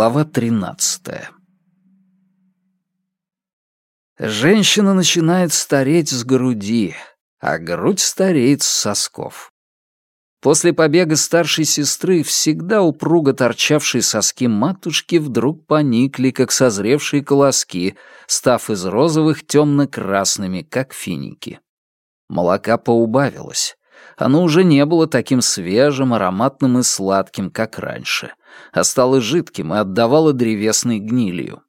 Глава 13. Женщина начинает стареть с груди, а грудь стареет с сосков. После побега старшей сестры всегда упруго торчавшие соски матушки вдруг поникли, как созревшие колоски, став из розовых темно-красными, как финики. Молока поубавилось. Оно уже не было таким свежим, ароматным и сладким, как раньше, а стало жидким и отдавало древесной гнилью.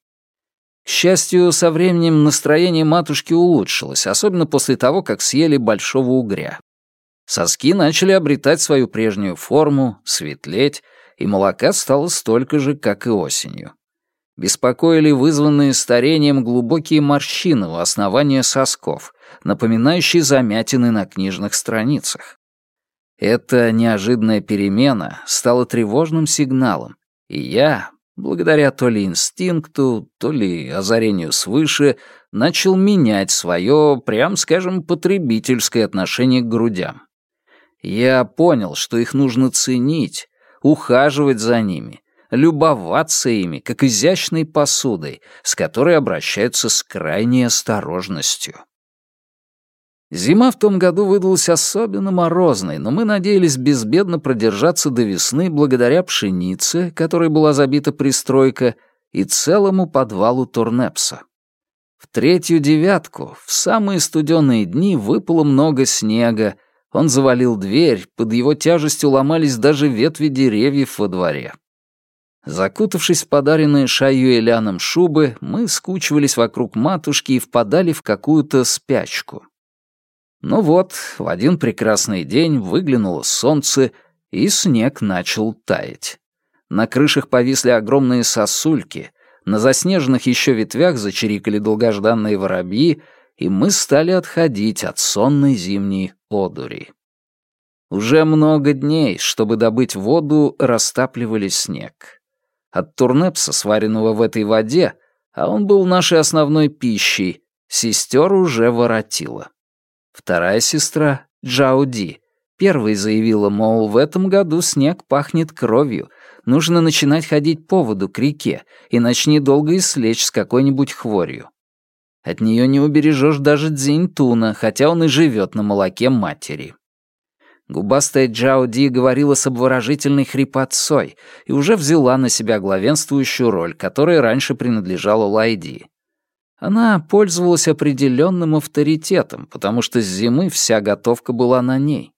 К счастью, со временем настроение матушки улучшилось, особенно после того, как съели большого угря. Соски начали обретать свою прежнюю форму, светлеть, и молока стало столько же, как и осенью. Беспокоили вызванные старением глубокие морщины у основания сосков, напоминающие замятины на книжных страницах. Эта неожиданная перемена стала тревожным сигналом, и я, благодаря то ли инстинкту, то ли озарению свыше, начал менять свое, прям скажем, потребительское отношение к грудям. Я понял, что их нужно ценить, ухаживать за ними, любоваться ими, как изящной посудой, с которой обращаются с крайней осторожностью. Зима в том году выдалась особенно морозной, но мы надеялись безбедно продержаться до весны благодаря пшенице, которой была забита пристройка, и целому подвалу Турнепса. В третью девятку, в самые студеные дни, выпало много снега, он завалил дверь, под его тяжестью ломались даже ветви деревьев во дворе. Закутавшись в подаренные Шаю и Ляном шубы, мы скучивались вокруг матушки и впадали в какую-то спячку. Ну вот, в один прекрасный день выглянуло солнце, и снег начал таять. На крышах повисли огромные сосульки, на заснеженных еще ветвях зачирикали долгожданные воробьи, и мы стали отходить от сонной зимней одури. Уже много дней, чтобы добыть воду, растапливали снег. От турнепса, сваренного в этой воде, а он был нашей основной пищей, сестер уже воротила. Вторая сестра, Джауди, первой заявила, мол, в этом году снег пахнет кровью, нужно начинать ходить по воду к реке, иначе недолго и слечь с какой-нибудь хворью. От нее не убережешь даже Дзиньтуна, хотя он и живет на молоке матери. Губастая Джао Ди говорила с обворожительной хрипотцой и уже взяла на себя главенствующую роль, которая раньше принадлежала Лайди. Она пользовалась определенным авторитетом, потому что с зимы вся готовка была на ней.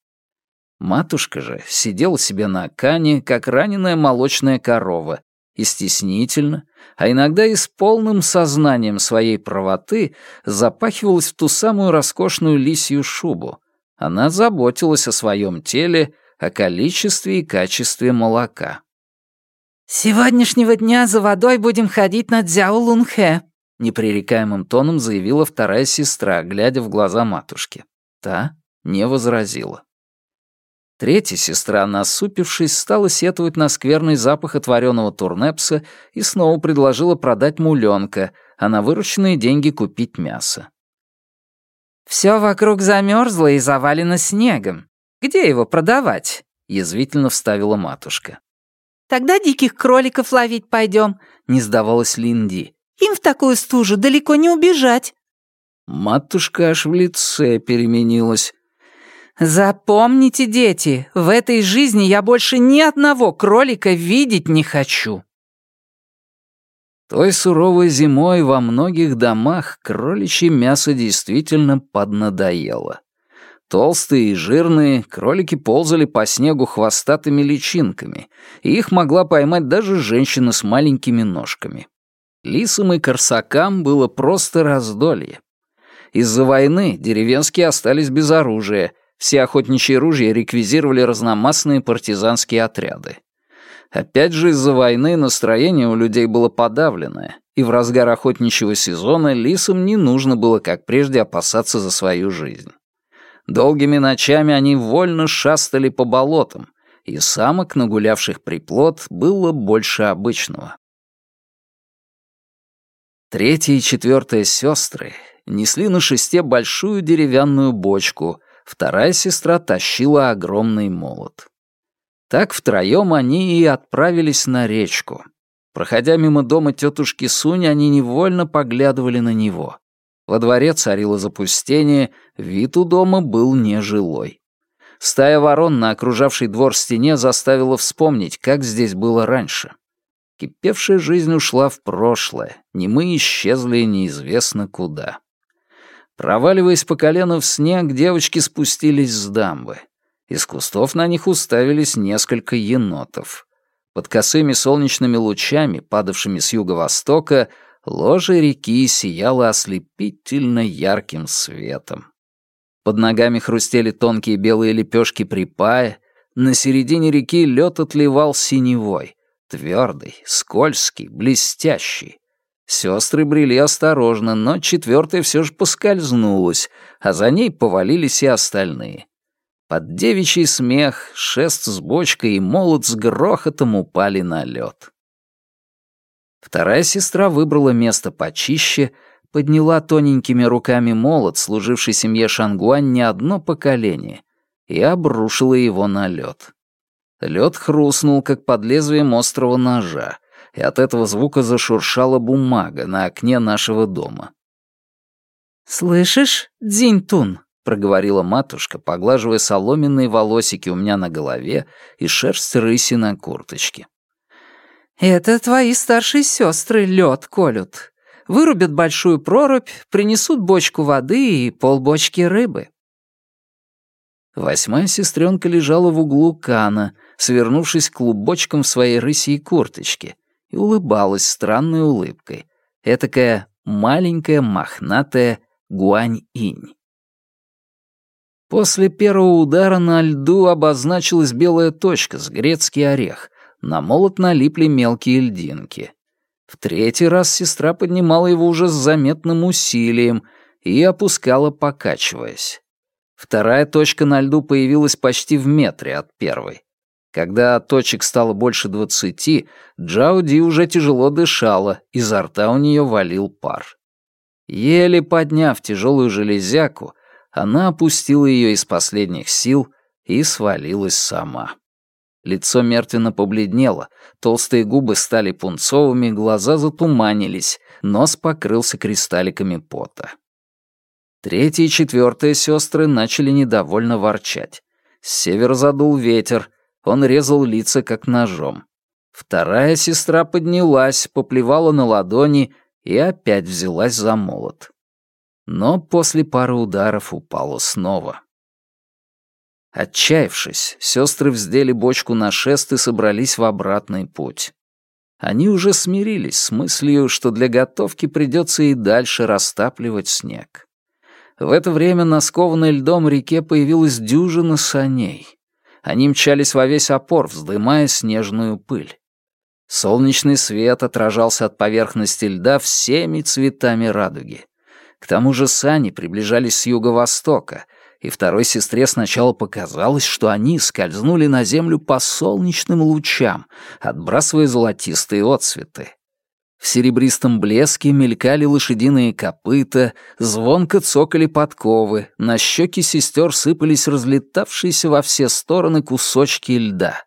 Матушка же сидела себе на кане, как раненая молочная корова, и стеснительно, а иногда и с полным сознанием своей правоты запахивалась в ту самую роскошную лисью шубу. Она заботилась о своем теле, о количестве и качестве молока. «С сегодняшнего дня за водой будем ходить на Дзяо Лунхэ», непререкаемым тоном заявила вторая сестра, глядя в глаза матушки. Та не возразила. Третья сестра, насупившись, стала сетовать на скверный запах отваренного турнепса и снова предложила продать муленка, а на вырученные деньги купить мясо. «Все вокруг замерзло и завалено снегом. Где его продавать?» — язвительно вставила матушка. «Тогда диких кроликов ловить пойдем», — не сдавалась Линди. Им в такую стужу далеко не убежать». Матушка аж в лице переменилась. «Запомните, дети, в этой жизни я больше ни одного кролика видеть не хочу». Той суровой зимой во многих домах кроличье мясо действительно поднадоело. Толстые и жирные, кролики ползали по снегу хвостатыми личинками, и их могла поймать даже женщина с маленькими ножками. Лисам и корсакам было просто раздолье. Из-за войны деревенские остались без оружия, все охотничьи ружья реквизировали разномастные партизанские отряды. Опять же из-за войны настроение у людей было подавленное, и в разгар охотничьего сезона лисам не нужно было, как прежде, опасаться за свою жизнь. Долгими ночами они вольно шастали по болотам, и самок, нагулявших приплод, было больше обычного. Третья и четвертая сестры несли на шесте большую деревянную бочку, вторая сестра тащила огромный молот. Так втроем они и отправились на речку. Проходя мимо дома тетушки Суни, они невольно поглядывали на него. Во дворе царило запустение, вид у дома был нежилой. Стая ворон на окружавшей двор стене заставила вспомнить, как здесь было раньше. Кипевшая жизнь ушла в прошлое, не исчезли неизвестно куда. Проваливаясь по колено в снег, девочки спустились с дамбы. Из кустов на них уставились несколько енотов. Под косыми солнечными лучами, падавшими с юго-востока, ложе реки сияло ослепительно ярким светом. Под ногами хрустели тонкие белые лепешки припая, на середине реки лед отливал синевой, твердый, скользкий, блестящий. Сестры брели осторожно, но четвертая все же поскользнулась, а за ней повалились и остальные. Под девичий смех, шест с бочкой и молот с грохотом упали на лед. Вторая сестра выбрала место почище, подняла тоненькими руками молот, служивший семье Шангуань не одно поколение, и обрушила его на лед. Лед хрустнул, как под лезвием острого ножа, и от этого звука зашуршала бумага на окне нашего дома. «Слышишь, Дзиньтун?» — проговорила матушка, поглаживая соломенные волосики у меня на голове и шерсть рыси на курточке. «Это твои старшие сестры лед колют. Вырубят большую прорубь, принесут бочку воды и полбочки рыбы». Восьмая сестренка лежала в углу кана, свернувшись клубочком в своей рысьей курточке, и улыбалась странной улыбкой. Этакая маленькая мохнатая гуань-инь. После первого удара на льду обозначилась белая точка с грецкий орех. На молот налипли мелкие льдинки. В третий раз сестра поднимала его уже с заметным усилием и опускала, покачиваясь. Вторая точка на льду появилась почти в метре от первой. Когда точек стало больше двадцати, Джауди уже тяжело дышала, изо рта у нее валил пар. Еле подняв тяжелую железяку, она опустила ее из последних сил и свалилась сама. Лицо мертвенно побледнело, толстые губы стали пунцовыми, глаза затуманились, нос покрылся кристалликами пота. Третья и четвертая сестры начали недовольно ворчать. С севера задул ветер, он резал лица как ножом. Вторая сестра поднялась, поплевала на ладони и опять взялась за молот но после пары ударов упала снова. Отчаявшись, сестры вздели бочку на шест и собрались в обратный путь. Они уже смирились с мыслью, что для готовки придется и дальше растапливать снег. В это время на скованной льдом реке появилась дюжина саней. Они мчались во весь опор, вздымая снежную пыль. Солнечный свет отражался от поверхности льда всеми цветами радуги. К тому же сани приближались с юго-востока, и второй сестре сначала показалось, что они скользнули на землю по солнечным лучам, отбрасывая золотистые отсветы. В серебристом блеске мелькали лошадиные копыта, звонко цокали подковы, на щеки сестер сыпались разлетавшиеся во все стороны кусочки льда.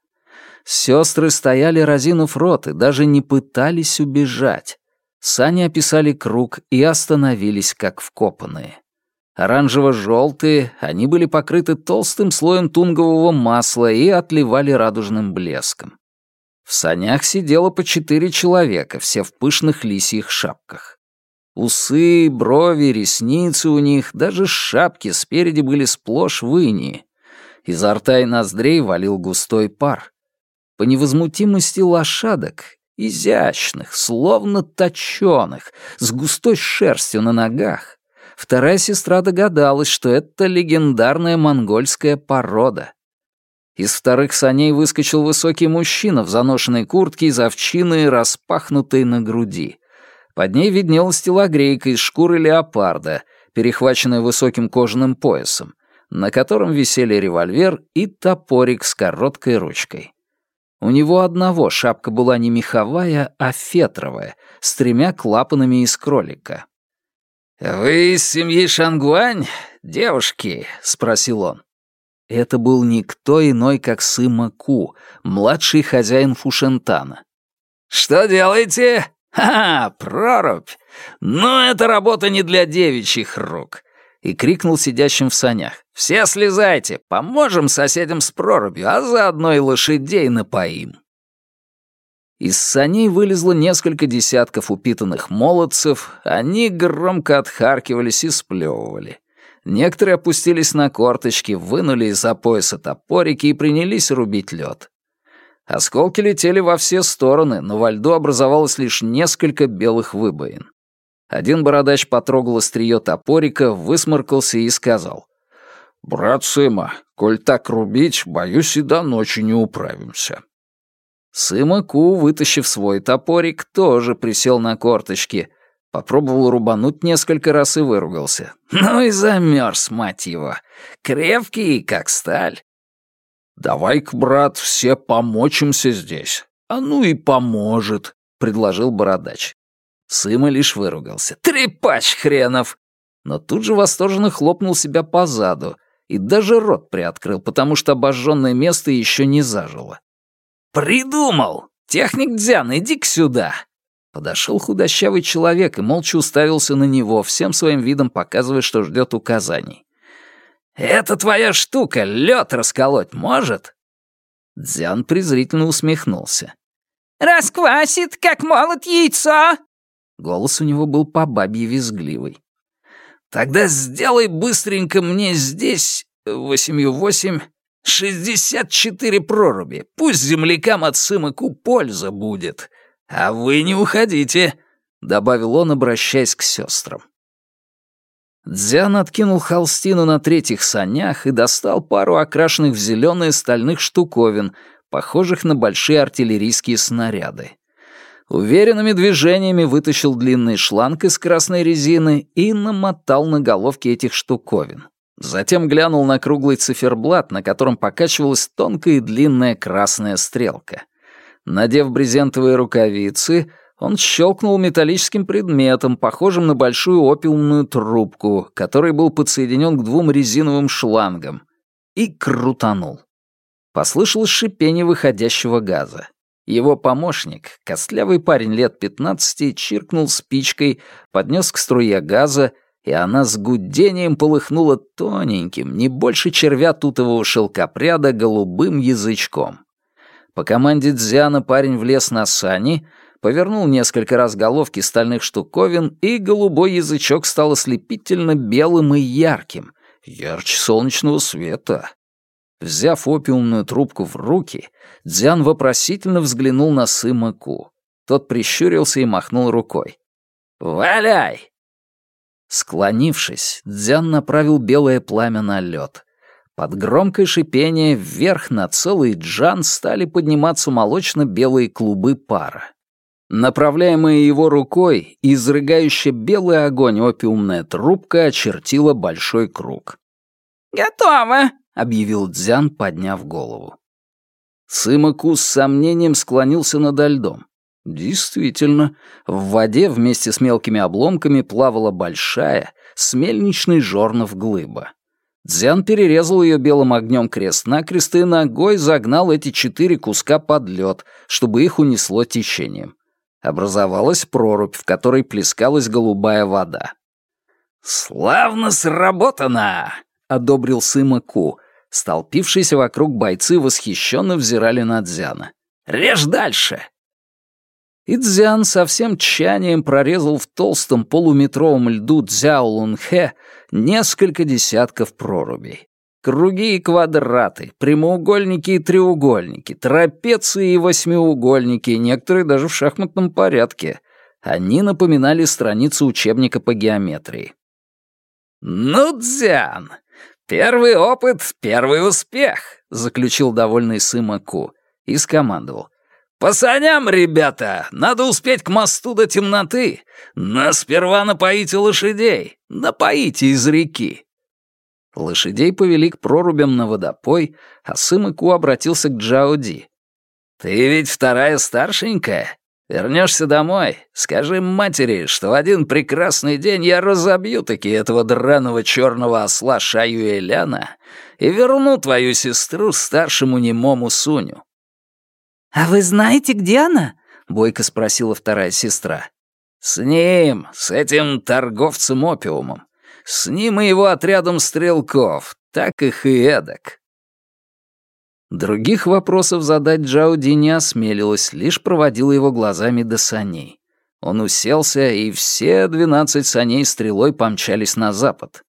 Сестры стояли разинув рот и даже не пытались убежать. Сани описали круг и остановились как вкопанные. Оранжево-желтые, они были покрыты толстым слоем тунгового масла и отливали радужным блеском. В санях сидело по четыре человека, все в пышных лисьих шапках. Усы, брови, ресницы у них, даже шапки спереди были сплошь в инии. Изо рта и ноздрей валил густой пар. По невозмутимости лошадок изящных, словно точёных, с густой шерстью на ногах, вторая сестра догадалась, что это легендарная монгольская порода. Из вторых саней выскочил высокий мужчина в заношенной куртке из овчины, распахнутой на груди. Под ней виднелась телогрейка из шкуры леопарда, перехваченная высоким кожаным поясом, на котором висели револьвер и топорик с короткой ручкой. У него одного шапка была не меховая, а фетровая, с тремя клапанами из кролика. «Вы из семьи Шангуань, девушки?» — спросил он. Это был никто иной, как Сыма Ку, младший хозяин Фушентана. «Что делаете?» «Ха, прорубь! Ну, это работа не для девичьих рук!» И крикнул сидящим в санях. «Все слезайте, поможем соседям с прорубью, а заодно и лошадей напоим!» Из саней вылезло несколько десятков упитанных молодцев, они громко отхаркивались и сплевывали. Некоторые опустились на корточки, вынули из-за пояса топорики и принялись рубить лед. Осколки летели во все стороны, но во льду образовалось лишь несколько белых выбоин. Один бородач потрогал острие топорика, высморкался и сказал. «Брат Сыма, коль так рубить, боюсь, и до ночи не управимся». Сыма Ку, вытащив свой топорик, тоже присел на корточки, попробовал рубануть несколько раз и выругался. «Ну и замерз, мать его! Крепкий, как сталь!» «Давай-ка, брат, все помочимся здесь». «А ну и поможет», — предложил бородач. Сыма лишь выругался. «Трепач хренов!» Но тут же восторженно хлопнул себя по заду и даже рот приоткрыл, потому что обожженное место еще не зажило. «Придумал! Техник Дзян, иди-ка сюда!» Подошел худощавый человек и молча уставился на него, всем своим видом показывая, что ждет указаний. «Это твоя штука, лед расколоть может?» Дзян презрительно усмехнулся. «Расквасит, как молот яйцо!» Голос у него был по бабье визгливый. «Тогда сделай быстренько мне здесь, восемью восемь, шестьдесят четыре проруби. Пусть землякам от Сымаку польза будет. А вы не уходите», — добавил он, обращаясь к сестрам. Дзян откинул холстину на третьих санях и достал пару окрашенных в зеленые стальных штуковин, похожих на большие артиллерийские снаряды. Уверенными движениями вытащил длинный шланг из красной резины и намотал на головки этих штуковин. Затем глянул на круглый циферблат, на котором покачивалась тонкая и длинная красная стрелка. Надев брезентовые рукавицы, он щелкнул металлическим предметом, похожим на большую опиумную трубку, который был подсоединен к двум резиновым шлангам, и крутанул. Послышалось шипение выходящего газа. Его помощник, костлявый парень лет пятнадцати, чиркнул спичкой, поднес к струе газа, и она с гудением полыхнула тоненьким, не больше червя тутового шелкопряда, голубым язычком. По команде Дзяна парень влез на сани — повернул несколько раз головки стальных штуковин, и голубой язычок стал ослепительно белым и ярким, ярче солнечного света. Взяв опиумную трубку в руки, Дзян вопросительно взглянул на Сыма Ку. Тот прищурился и махнул рукой. «Валяй!» Склонившись, Дзян направил белое пламя на лед. Под громкое шипение вверх на целый джан стали подниматься молочно-белые клубы пара. Направляемая его рукой, изрыгающая белый огонь опиумная трубка очертила большой круг. «Готово!» — объявил Дзян, подняв голову. Сымаку с сомнением склонился над льдом. Действительно, в воде вместе с мелкими обломками плавала большая, с мельничный жорнов глыба. Дзян перерезал ее белым огнем крест-накрест и ногой загнал эти четыре куска под лед, чтобы их унесло течением образовалась прорубь, в которой плескалась голубая вода. «Славно сработано!» — одобрил Сыма Ку. Столпившиеся вокруг бойцы восхищенно взирали на Дзяна. «Режь дальше!» И Дзян со всем тщанием прорезал в толстом полуметровом льду Дзяолунхэ несколько десятков прорубей. Круги и квадраты, прямоугольники и треугольники, трапеции и восьмиугольники, некоторые даже в шахматном порядке. Они напоминали страницу учебника по геометрии. «Ну, Дзян, первый опыт — первый успех», — заключил довольный Сыма Ку и скомандовал. «По саням, ребята! Надо успеть к мосту до темноты. Но сперва напоите лошадей, напоите из реки. Лошадей повели к прорубям на водопой, а Сымыку обратился к Джаоди. «Ты ведь вторая старшенькая? Вернешься домой, скажи матери, что в один прекрасный день я разобью таки этого драного черного осла Шаю Эляна и верну твою сестру старшему немому Суню». «А вы знаете, где она?» — бойко спросила вторая сестра. «С ним, с этим торговцем опиумом. С ним и его отрядом стрелков. Так их и эдак». Других вопросов задать Джауди не осмелилась, лишь проводила его глазами до саней. Он уселся, и все двенадцать саней стрелой помчались на запад.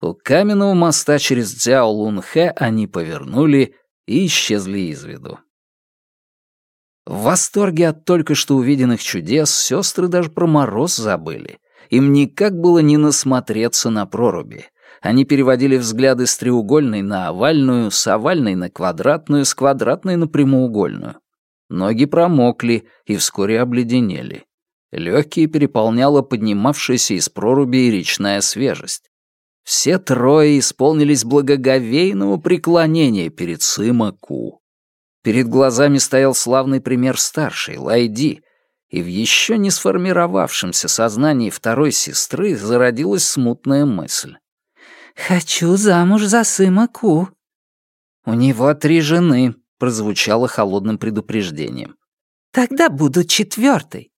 У каменного моста через Цзяо-Лун-Хэ они повернули и исчезли из виду. В восторге от только что увиденных чудес сестры даже про мороз забыли. Им никак было не насмотреться на проруби. Они переводили взгляды с треугольной на овальную, с овальной на квадратную, с квадратной на прямоугольную. Ноги промокли и вскоре обледенели. Легкие переполняла поднимавшаяся из проруби речная свежесть. Все трое исполнились благоговейного преклонения перед Сыма Ку. Перед глазами стоял славный пример старшей, Лайди, и в еще не сформировавшемся сознании второй сестры зародилась смутная мысль. «Хочу замуж за Сыма Ку». «У него три жены», — прозвучало холодным предупреждением. «Тогда буду четвертой».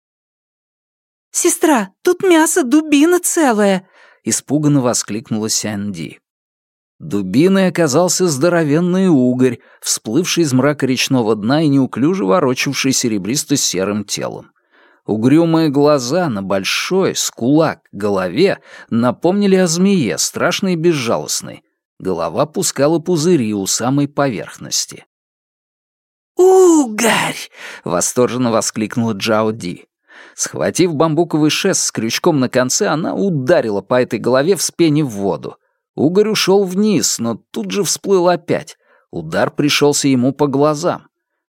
«Сестра, тут мясо дубина целая», — испуганно воскликнула Сянди. Дубиной оказался здоровенный угорь, всплывший из мрака речного дна и неуклюже ворочавший серебристо-серым телом. Угрюмые глаза на большой, с кулак, голове напомнили о змее, страшной и безжалостной. Голова пускала пузыри у самой поверхности. «Угорь!» — восторженно воскликнула Джао Ди. Схватив бамбуковый шест с крючком на конце, она ударила по этой голове, вспенив воду. Угорь ушел вниз, но тут же всплыл опять. Удар пришелся ему по глазам.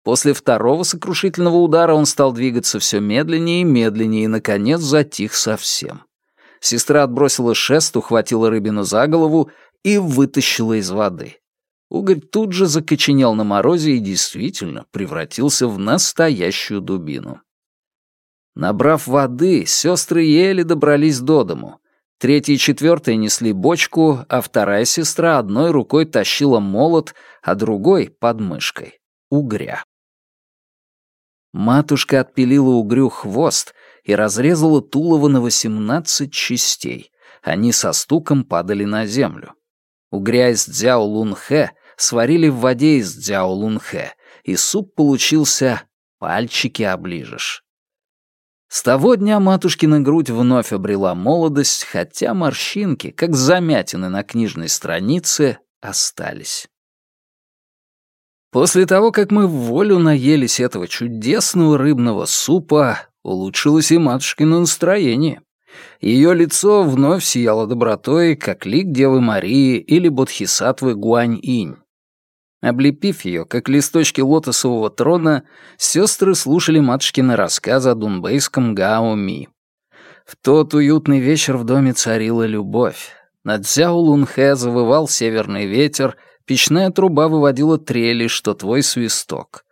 После второго сокрушительного удара он стал двигаться все медленнее и медленнее и, наконец, затих совсем. Сестра отбросила шест, ухватила рыбину за голову и вытащила из воды. Угорь тут же закоченел на морозе и действительно превратился в настоящую дубину. Набрав воды, сестры еле добрались до дому. Третья и четвертая несли бочку, а вторая сестра одной рукой тащила молот, а другой — под мышкой — угря. Матушка отпилила угрю хвост и разрезала тулово на восемнадцать частей. Они со стуком падали на землю. Угря из дзяо лунхэ сварили в воде из дзяо лунхэ, и суп получился «пальчики оближешь». С того дня матушкина грудь вновь обрела молодость, хотя морщинки, как замятины на книжной странице, остались. После того, как мы в волю наелись этого чудесного рыбного супа, улучшилось и матушкино настроение. Ее лицо вновь сияло добротой, как лик Девы Марии или Бодхисаттвы Гуань-инь. Облепив ее, как листочки лотосового трона, сестры слушали матушкины рассказы о дунбейском Гао-Ми. В тот уютный вечер в доме царила любовь. Над Цзяо Лунхэ завывал северный ветер, печная труба выводила трели, что твой свисток.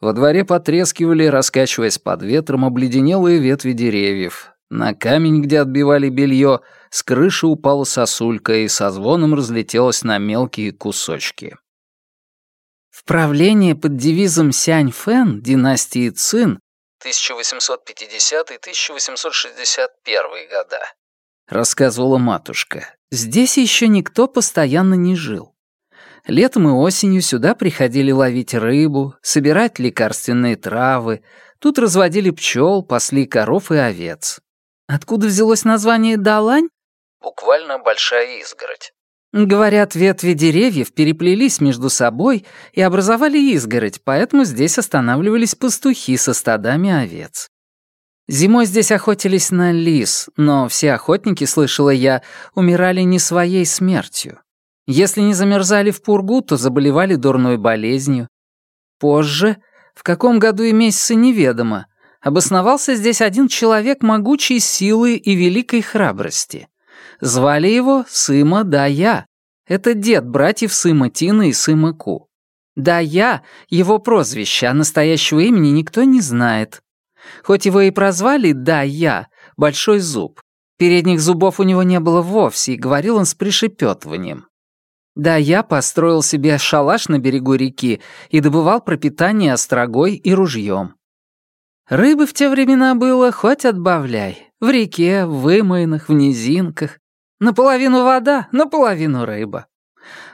Во дворе потрескивали, раскачиваясь под ветром, обледенелые ветви деревьев. На камень, где отбивали белье, с крыши упала сосулька и со звоном разлетелась на мелкие кусочки. В правлении под девизом Сянь Фэн династии Цин 1850-1861 года, рассказывала матушка, здесь еще никто постоянно не жил. Летом и осенью сюда приходили ловить рыбу, собирать лекарственные травы, тут разводили пчел, пасли коров и овец. Откуда взялось название Далань? Буквально большая изгородь. Говорят, ветви деревьев переплелись между собой и образовали изгородь, поэтому здесь останавливались пастухи со стадами овец. Зимой здесь охотились на лис, но все охотники, слышала я, умирали не своей смертью. Если не замерзали в пургу, то заболевали дурной болезнью. Позже, в каком году и месяце неведомо, обосновался здесь один человек могучей силы и великой храбрости. Звали его Сыма Дая. Это дед братьев Сыма Тина и Сыма Ку. Дая — его прозвище, а настоящего имени никто не знает. Хоть его и прозвали Дая, Большой Зуб, передних зубов у него не было вовсе, и говорил он с пришепетыванием. Да, я построил себе шалаш на берегу реки и добывал пропитание острогой и ружьем. Рыбы в те времена было хоть отбавляй. В реке, в вымоинах, в низинках. Наполовину вода, наполовину рыба.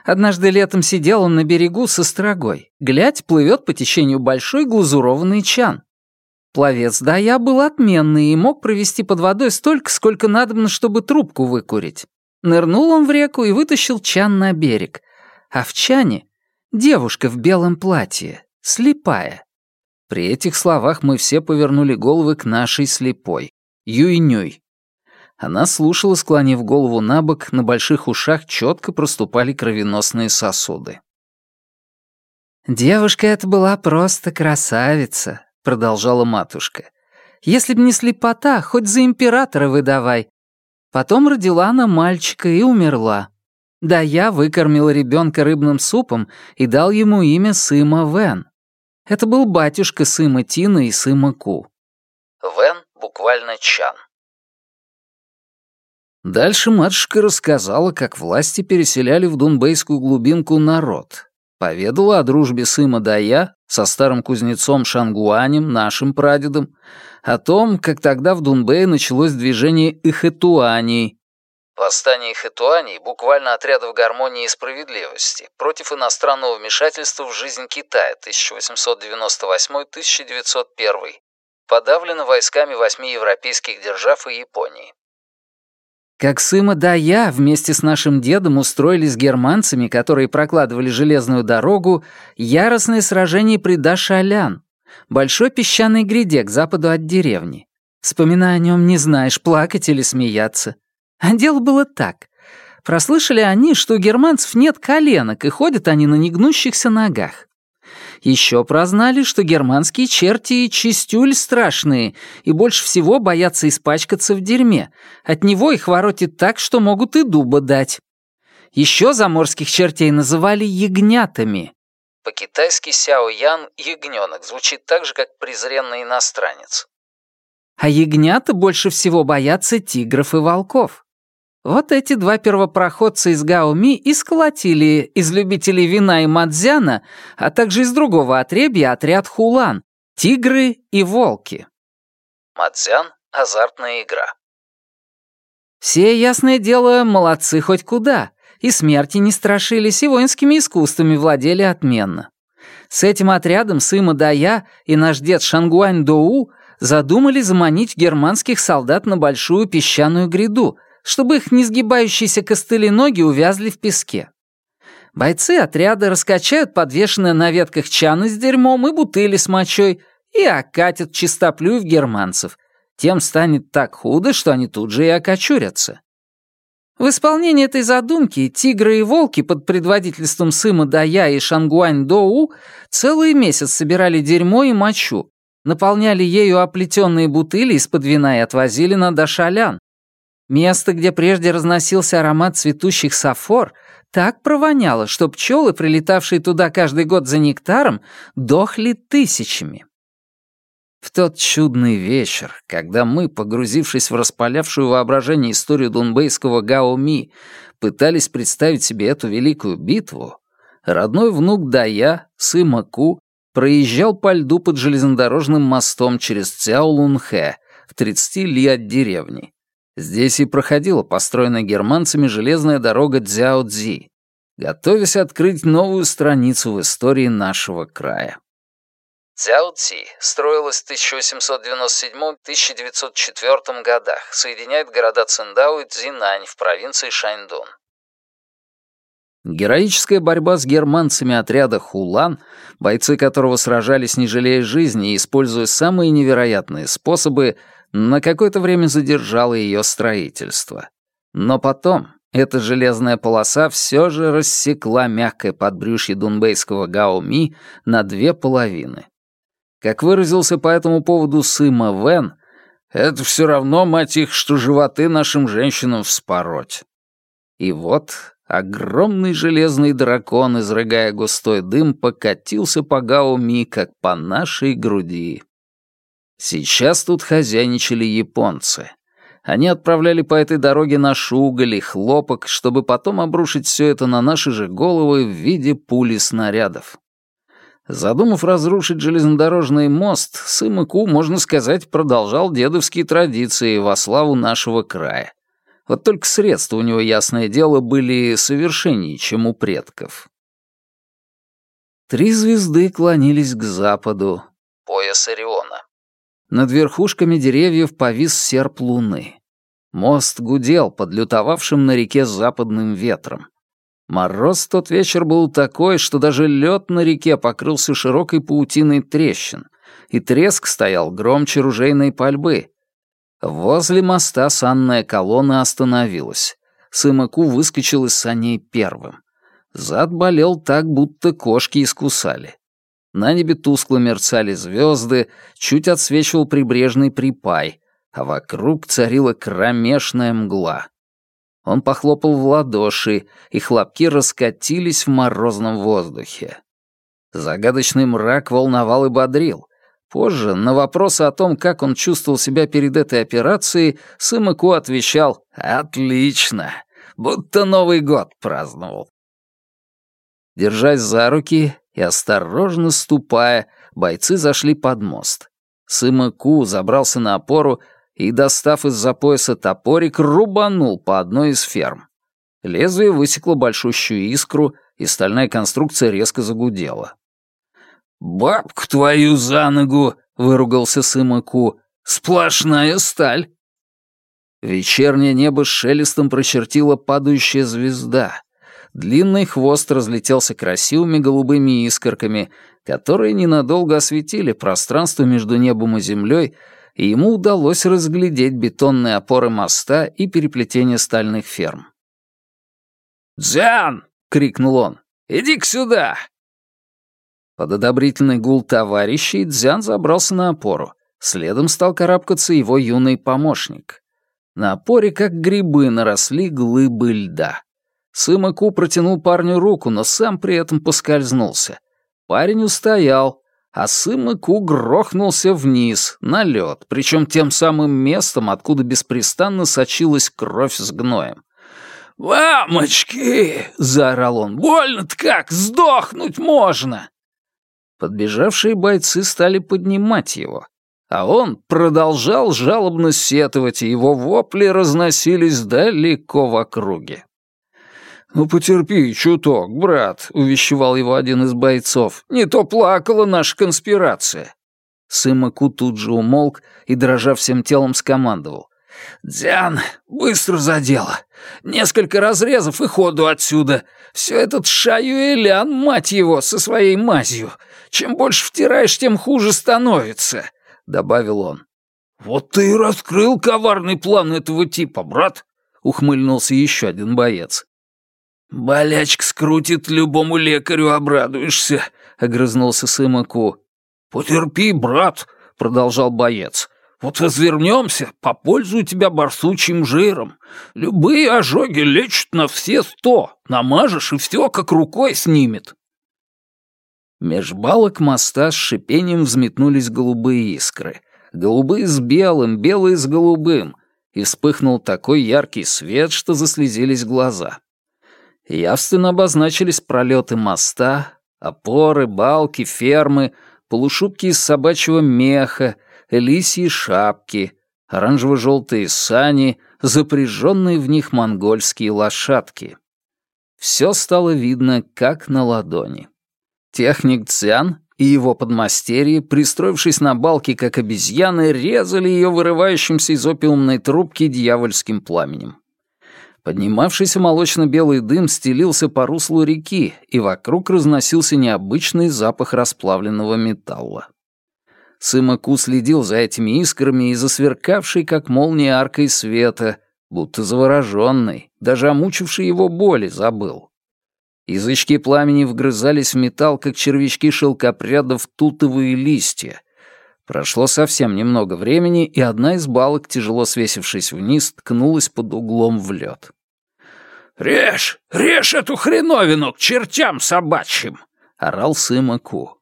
Однажды летом сидел он на берегу со строгой. Глядь, плывет по течению большой глазурованный чан. Пловец да я был отменный и мог провести под водой столько, сколько надобно, чтобы трубку выкурить. Нырнул он в реку и вытащил чан на берег. А в чане девушка в белом платье, слепая. При этих словах мы все повернули головы к нашей слепой, Юй-Нюй. Она слушала, склонив голову на бок, на больших ушах четко проступали кровеносные сосуды. «Девушка эта была просто красавица», — продолжала матушка. «Если б не слепота, хоть за императора выдавай. Потом родила она мальчика и умерла. Да я выкормил ребенка рыбным супом и дал ему имя Сыма Вен. Это был батюшка Сыма Тина и Сыма Ку. Вен буквально чан. Дальше матушка рассказала, как власти переселяли в Дунбейскую глубинку народ, Поведала о дружбе Сыма Дая со старым кузнецом Шангуанем, нашим прадедом, о том, как тогда в Дунбэе началось движение Ихэтуаней. Восстание Ихэтуаней — буквально отрядов гармонии и справедливости против иностранного вмешательства в жизнь Китая 1898-1901, подавлено войсками восьми европейских держав и Японии. Как Сыма да я вместе с нашим дедом устроили с германцами, которые прокладывали железную дорогу, яростное сражение при Дашалян, большой песчаной гряде к западу от деревни. Вспоминая о нем, не знаешь, плакать или смеяться. А дело было так. Прослышали они, что у германцев нет коленок, и ходят они на негнущихся ногах. Еще прознали, что германские черти чистюль страшные и больше всего боятся испачкаться в дерьме. От него их воротит так, что могут и дуба дать. Еще заморских чертей называли ягнятами. По-китайски сяо ян — ягненок, звучит так же, как презренный иностранец. А ягнята больше всего боятся тигров и волков. Вот эти два первопроходца из Гаоми и сколотили из любителей вина и мадзяна, а также из другого отребья отряд хулан, тигры и волки. Мадзян — азартная игра. Все, ясное дело, молодцы хоть куда, и смерти не страшились, и воинскими искусствами владели отменно. С этим отрядом Сыма Дая и наш дед Шангуань Доу задумали заманить германских солдат на большую песчаную гряду — чтобы их несгибающиеся костыли ноги увязли в песке. Бойцы отряда раскачают подвешенные на ветках чаны с дерьмом и бутыли с мочой и окатят чистоплюев германцев. Тем станет так худо, что они тут же и окочурятся. В исполнении этой задумки тигры и волки под предводительством Сыма Дая и Шангуань Доу целый месяц собирали дерьмо и мочу, наполняли ею оплетенные бутыли из-под вина и отвозили на Дашалян, Место, где прежде разносился аромат цветущих сафор, так провоняло, что пчелы, прилетавшие туда каждый год за нектаром, дохли тысячами. В тот чудный вечер, когда мы, погрузившись в распалявшую воображение историю дунбейского Гаоми, пытались представить себе эту великую битву, родной внук Дая, Сыма Ку, проезжал по льду под железнодорожным мостом через Цяолунхэ в 30 ли от деревни. Здесь и проходила построенная германцами железная дорога Цзяо-Цзи, готовясь открыть новую страницу в истории нашего края. Цзяо-Цзи строилась в 1897-1904 годах, соединяет города Циндао и Цзинань в провинции Шаньдун. Героическая борьба с германцами отряда «Хулан», бойцы которого сражались не жалея жизни и используя самые невероятные способы, на какое-то время задержало ее строительство. Но потом эта железная полоса все же рассекла мягкое подбрюшье дунбейского Гаоми на две половины. Как выразился по этому поводу Сыма Вен, это все равно, мать их, что животы нашим женщинам вспороть. И вот огромный железный дракон, изрыгая густой дым, покатился по Гаоми, как по нашей груди. Сейчас тут хозяйничали японцы. Они отправляли по этой дороге наш уголь и хлопок, чтобы потом обрушить все это на наши же головы в виде пули снарядов. Задумав разрушить железнодорожный мост, Сымыку, можно сказать, продолжал дедовские традиции во славу нашего края. Вот только средства у него, ясное дело, были совершеннее, чем у предков. Три звезды клонились к западу. Пояс Ориона. Над верхушками деревьев повис серп луны. Мост гудел под лютовавшим на реке западным ветром. Мороз тот вечер был такой, что даже лед на реке покрылся широкой паутиной трещин, и треск стоял громче ружейной пальбы. Возле моста санная колонна остановилась. Сымаку выскочил из саней первым. Зад болел так, будто кошки искусали. На небе тускло мерцали звезды, чуть отсвечивал прибрежный припай, а вокруг царила кромешная мгла. Он похлопал в ладоши, и хлопки раскатились в морозном воздухе. Загадочный мрак волновал и бодрил. Позже, на вопросы о том, как он чувствовал себя перед этой операцией, Сымаку отвечал «Отлично! Будто Новый год праздновал». Держась за руки и осторожно ступая, бойцы зашли под мост. Сымаку забрался на опору и, достав из-за пояса топорик, рубанул по одной из ферм. Лезвие высекло большущую искру, и стальная конструкция резко загудела. «Бабку твою за ногу!» — выругался Сымаку. «Сплошная сталь!» Вечернее небо шелестом прочертила падающая звезда. Длинный хвост разлетелся красивыми голубыми искорками, которые ненадолго осветили пространство между небом и землей и ему удалось разглядеть бетонные опоры моста и переплетение стальных ферм. «Дзян!» — крикнул он. «Иди-ка сюда!» Под одобрительный гул товарищей Дзян забрался на опору. Следом стал карабкаться его юный помощник. На опоре, как грибы, наросли глыбы льда. Сымаку протянул парню руку, но сам при этом поскользнулся. Парень устоял, а Сымыку грохнулся вниз, на лед, причем тем самым местом, откуда беспрестанно сочилась кровь с гноем. «Мамочки!» — заорал он. «Больно-то как! Сдохнуть можно!» Подбежавшие бойцы стали поднимать его, а он продолжал жалобно сетовать, и его вопли разносились далеко в округе. «Ну потерпи чуток, брат», — увещевал его один из бойцов. «Не то плакала наша конспирация». Сымаку тут же умолк и, дрожа всем телом, скомандовал. «Дзян, быстро за дело. Несколько разрезов и ходу отсюда. Все этот Шаюэлян, мать его, со своей мазью. Чем больше втираешь, тем хуже становится», — добавил он. «Вот ты и раскрыл коварный план этого типа, брат», — ухмыльнулся еще один боец. «Болячка скрутит, любому лекарю обрадуешься», — огрызнулся Сымаку. «Потерпи, брат», — продолжал боец. «Вот развернемся, попользую тебя барсучьим жиром. Любые ожоги лечат на все сто. Намажешь, и все как рукой снимет». Меж балок моста с шипением взметнулись голубые искры. Голубые с белым, белые с голубым. И вспыхнул такой яркий свет, что заслезились глаза. Явственно обозначились пролеты моста, опоры, балки, фермы, полушубки из собачьего меха, лисьи шапки, оранжево-желтые сани, запряженные в них монгольские лошадки. Все стало видно, как на ладони. Техник Цзян и его подмастерье, пристроившись на балке, как обезьяны, резали ее вырывающимся из опиумной трубки дьявольским пламенем. Поднимавшийся молочно-белый дым стелился по руслу реки, и вокруг разносился необычный запах расплавленного металла. Сымаку следил за этими искрами и засверкавший, как молния аркой света, будто завороженный, даже омучивший его боли забыл. Язычки пламени вгрызались в металл, как червячки шелкопряда в тутовые листья. Прошло совсем немного времени, и одна из балок, тяжело свесившись вниз, ткнулась под углом в лед. «Режь! Режь эту хреновину к чертям собачьим!» — орал Сымаку.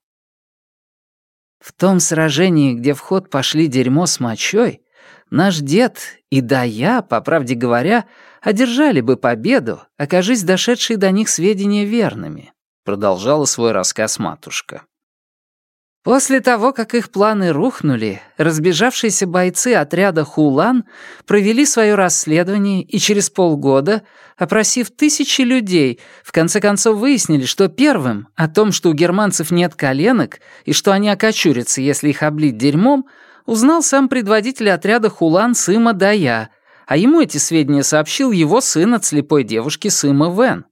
В том сражении, где в ход пошли дерьмо с мочой, наш дед и да я, по правде говоря, одержали бы победу, окажись дошедшие до них сведения верными, продолжала свой рассказ матушка. После того, как их планы рухнули, разбежавшиеся бойцы отряда «Хулан» провели свое расследование и через полгода, опросив тысячи людей, в конце концов выяснили, что первым о том, что у германцев нет коленок и что они окочурятся, если их облить дерьмом, узнал сам предводитель отряда «Хулан» Сыма Дая, а ему эти сведения сообщил его сын от слепой девушки Сыма Вен.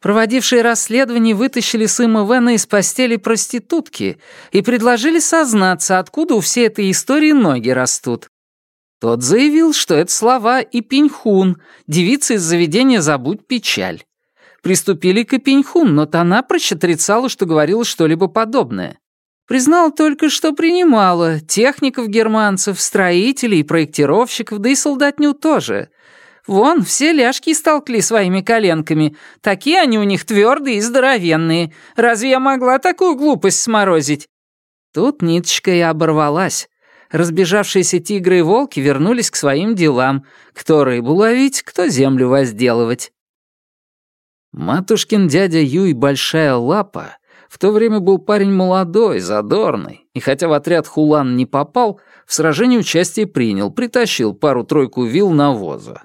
Проводившие расследование вытащили Сыма Вена из постели проститутки и предложили сознаться, откуда у всей этой истории ноги растут. Тот заявил, что это слова и Пиньхун, девица из заведения «Забудь печаль». Приступили к Пиньхун, но она прочь отрицала, что говорила что-либо подобное. Признал только, что принимала техников германцев, строителей и проектировщиков, да и солдатню тоже — Вон, все ляжки столкли своими коленками. Такие они у них твердые и здоровенные. Разве я могла такую глупость сморозить?» Тут ниточка и оборвалась. Разбежавшиеся тигры и волки вернулись к своим делам. Кто рыбу ловить, кто землю возделывать. Матушкин дядя Юй Большая Лапа в то время был парень молодой, задорный, и хотя в отряд Хулан не попал, в сражении участие принял, притащил пару-тройку вил навоза.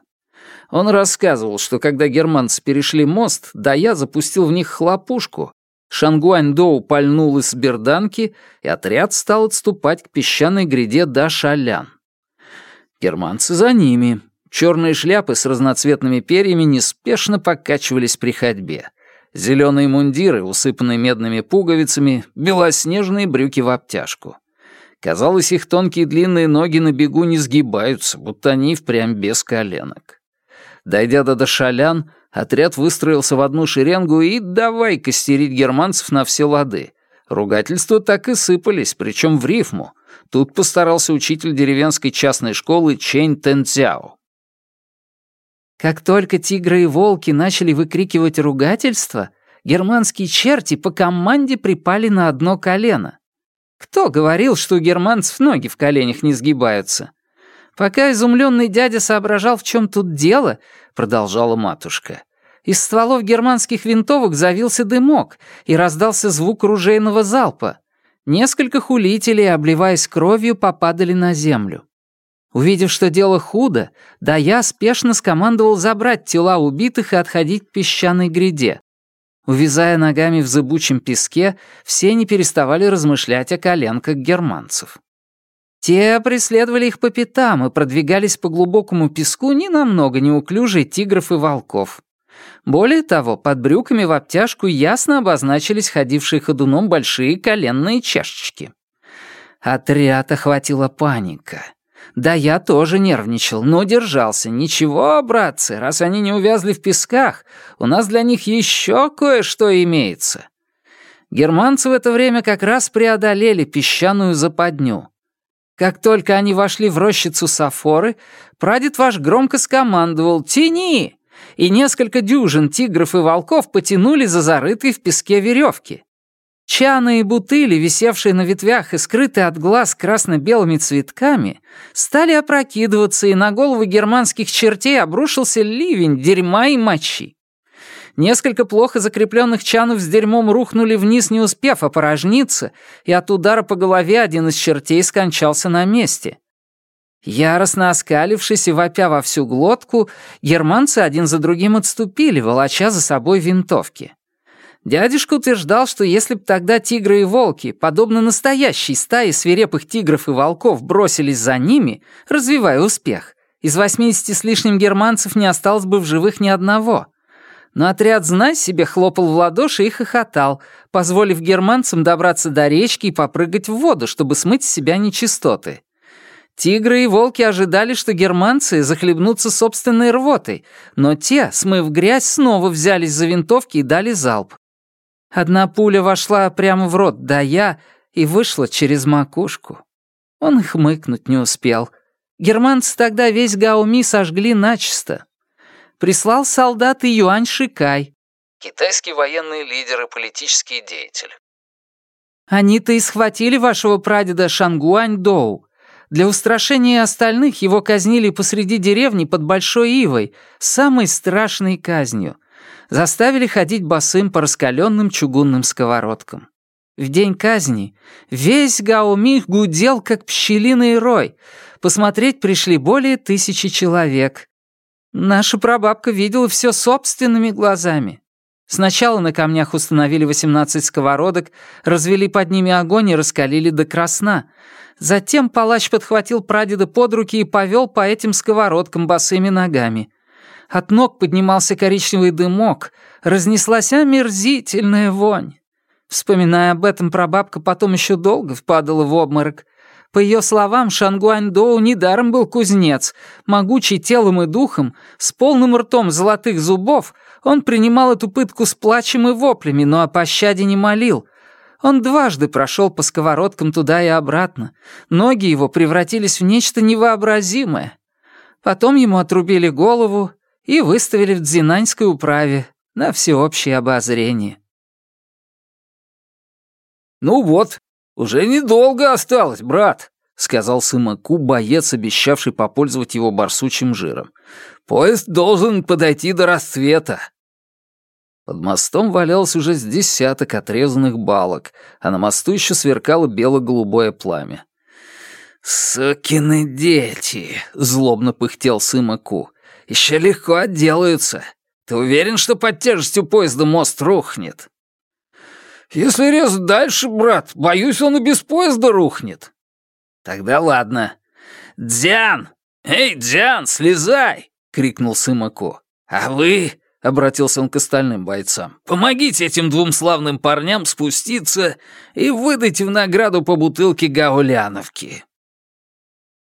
Он рассказывал, что когда германцы перешли мост, Дая запустил в них хлопушку. Шангуань-Доу пальнул из берданки, и отряд стал отступать к песчаной гряде Дашалян. Германцы за ними. Черные шляпы с разноцветными перьями неспешно покачивались при ходьбе. Зеленые мундиры, усыпанные медными пуговицами, белоснежные брюки в обтяжку. Казалось, их тонкие длинные ноги на бегу не сгибаются, будто они впрямь без коленок. Дойдя до Дашалян, отряд выстроился в одну шеренгу и давай костерить германцев на все лады. Ругательства так и сыпались, причем в рифму. Тут постарался учитель деревенской частной школы Чэнь Тэнцяо. Как только тигры и волки начали выкрикивать ругательства, германские черти по команде припали на одно колено. Кто говорил, что у германцев ноги в коленях не сгибаются? Пока изумленный дядя соображал, в чем тут дело, продолжала матушка, из стволов германских винтовок завился дымок и раздался звук ружейного залпа. Несколько хулителей, обливаясь кровью, попадали на землю. Увидев, что дело худо, да я спешно скомандовал забрать тела убитых и отходить к песчаной гряде. Увязая ногами в зыбучем песке, все не переставали размышлять о коленках германцев. Те преследовали их по пятам и продвигались по глубокому песку ненамного неуклюжей тигров и волков. Более того, под брюками в обтяжку ясно обозначились ходившие ходуном большие коленные чашечки. Отряд охватила паника. Да, я тоже нервничал, но держался. Ничего, братцы, раз они не увязли в песках, у нас для них еще кое-что имеется. Германцы в это время как раз преодолели песчаную западню. Как только они вошли в рощицу Сафоры, прадед ваш громко скомандовал «Тяни!» и несколько дюжин тигров и волков потянули за зарытые в песке веревки. Чаны и бутыли, висевшие на ветвях и скрытые от глаз красно-белыми цветками, стали опрокидываться, и на головы германских чертей обрушился ливень дерьма и мочи. Несколько плохо закрепленных чанов с дерьмом рухнули вниз, не успев опорожниться, и от удара по голове один из чертей скончался на месте. Яростно оскалившись и вопя во всю глотку, германцы один за другим отступили, волоча за собой винтовки. Дядюшка утверждал, что если бы тогда тигры и волки, подобно настоящей стае свирепых тигров и волков, бросились за ними, развивая успех, из 80 с лишним германцев не осталось бы в живых ни одного — но отряд «Знай» себе хлопал в ладоши и хохотал, позволив германцам добраться до речки и попрыгать в воду, чтобы смыть с себя нечистоты. Тигры и волки ожидали, что германцы захлебнутся собственной рвотой, но те, смыв грязь, снова взялись за винтовки и дали залп. Одна пуля вошла прямо в рот Дая и вышла через макушку. Он их мыкнуть не успел. Германцы тогда весь Гауми сожгли начисто прислал солдат Юань Шикай. Китайский военный лидер и политический деятель. Они-то и схватили вашего прадеда Шангуань Доу. Для устрашения остальных его казнили посреди деревни под Большой Ивой, самой страшной казнью. Заставили ходить босым по раскаленным чугунным сковородкам. В день казни весь Гаумих гудел, как пчелиный рой. Посмотреть пришли более тысячи человек. Наша прабабка видела все собственными глазами. Сначала на камнях установили 18 сковородок, развели под ними огонь и раскалили до красна. Затем палач подхватил прадеда под руки и повел по этим сковородкам босыми ногами. От ног поднимался коричневый дымок, разнеслась омерзительная вонь. Вспоминая об этом, прабабка потом еще долго впадала в обморок. По ее словам, Шангуань-Доу недаром был кузнец. Могучий телом и духом, с полным ртом золотых зубов, он принимал эту пытку с плачем и воплями, но о пощаде не молил. Он дважды прошел по сковородкам туда и обратно. Ноги его превратились в нечто невообразимое. Потом ему отрубили голову и выставили в Дзинаньской управе на всеобщее обозрение. «Ну вот, уже недолго осталось, брат», — сказал Сымаку, боец, обещавший попользовать его барсучим жиром. Поезд должен подойти до рассвета». Под мостом валялось уже с десяток отрезанных балок, а на мосту еще сверкало бело-голубое пламя. «Сукины дети!» — злобно пыхтел Сымаку. «Еще легко отделаются. Ты уверен, что под тяжестью поезда мост рухнет?» «Если резать дальше, брат, боюсь, он и без поезда рухнет». «Тогда ладно. Дзян! Эй, Дзян, слезай!» — крикнул Сымако. «А вы...» — обратился он к остальным бойцам. «Помогите этим двум славным парням спуститься и выдайте в награду по бутылке гауляновки».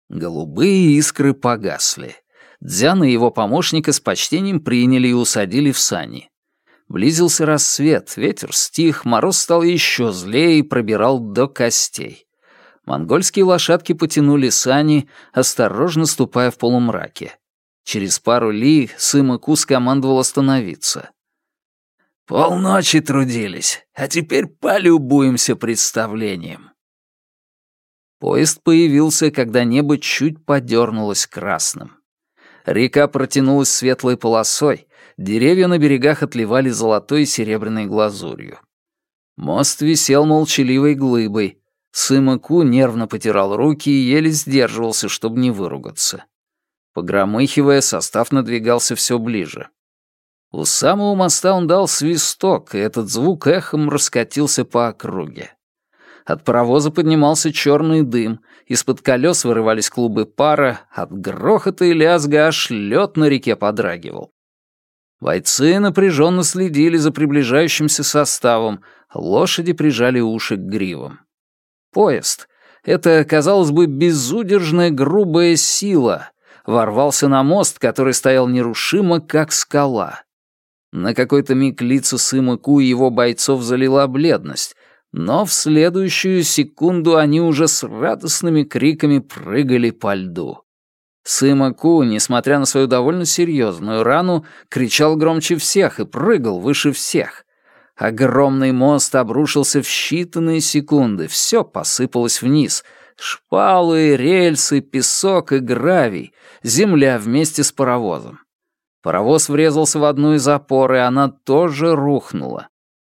Голубые искры погасли. Дзян и его помощника с почтением приняли и усадили в сани. Близился рассвет, ветер стих, мороз стал еще злее и пробирал до костей. Монгольские лошадки потянули сани, осторожно ступая в полумраке. Через пару ли Сымаку скомандовал остановиться. «Полночи трудились, а теперь полюбуемся представлением». Поезд появился, когда небо чуть подернулось красным. Река протянулась светлой полосой, деревья на берегах отливали золотой и серебряной глазурью. Мост висел молчаливой глыбой. Сымаку нервно потирал руки и еле сдерживался, чтобы не выругаться. Погромыхивая, состав надвигался все ближе. У самого моста он дал свисток, и этот звук эхом раскатился по округе. От паровоза поднимался черный дым, из-под колес вырывались клубы пара, от грохота и лязга аж лед на реке подрагивал. Бойцы напряженно следили за приближающимся составом, лошади прижали уши к гривам. Поезд — это, казалось бы, безудержная грубая сила, ворвался на мост, который стоял нерушимо, как скала. На какой-то миг лица Сыма Ку и его бойцов залила бледность, но в следующую секунду они уже с радостными криками прыгали по льду. Сыма Ку, несмотря на свою довольно серьезную рану, кричал громче всех и прыгал выше всех. Огромный мост обрушился в считанные секунды, все посыпалось вниз — Шпалы, рельсы, песок и гравий, земля вместе с паровозом. Паровоз врезался в одну из опор, и она тоже рухнула.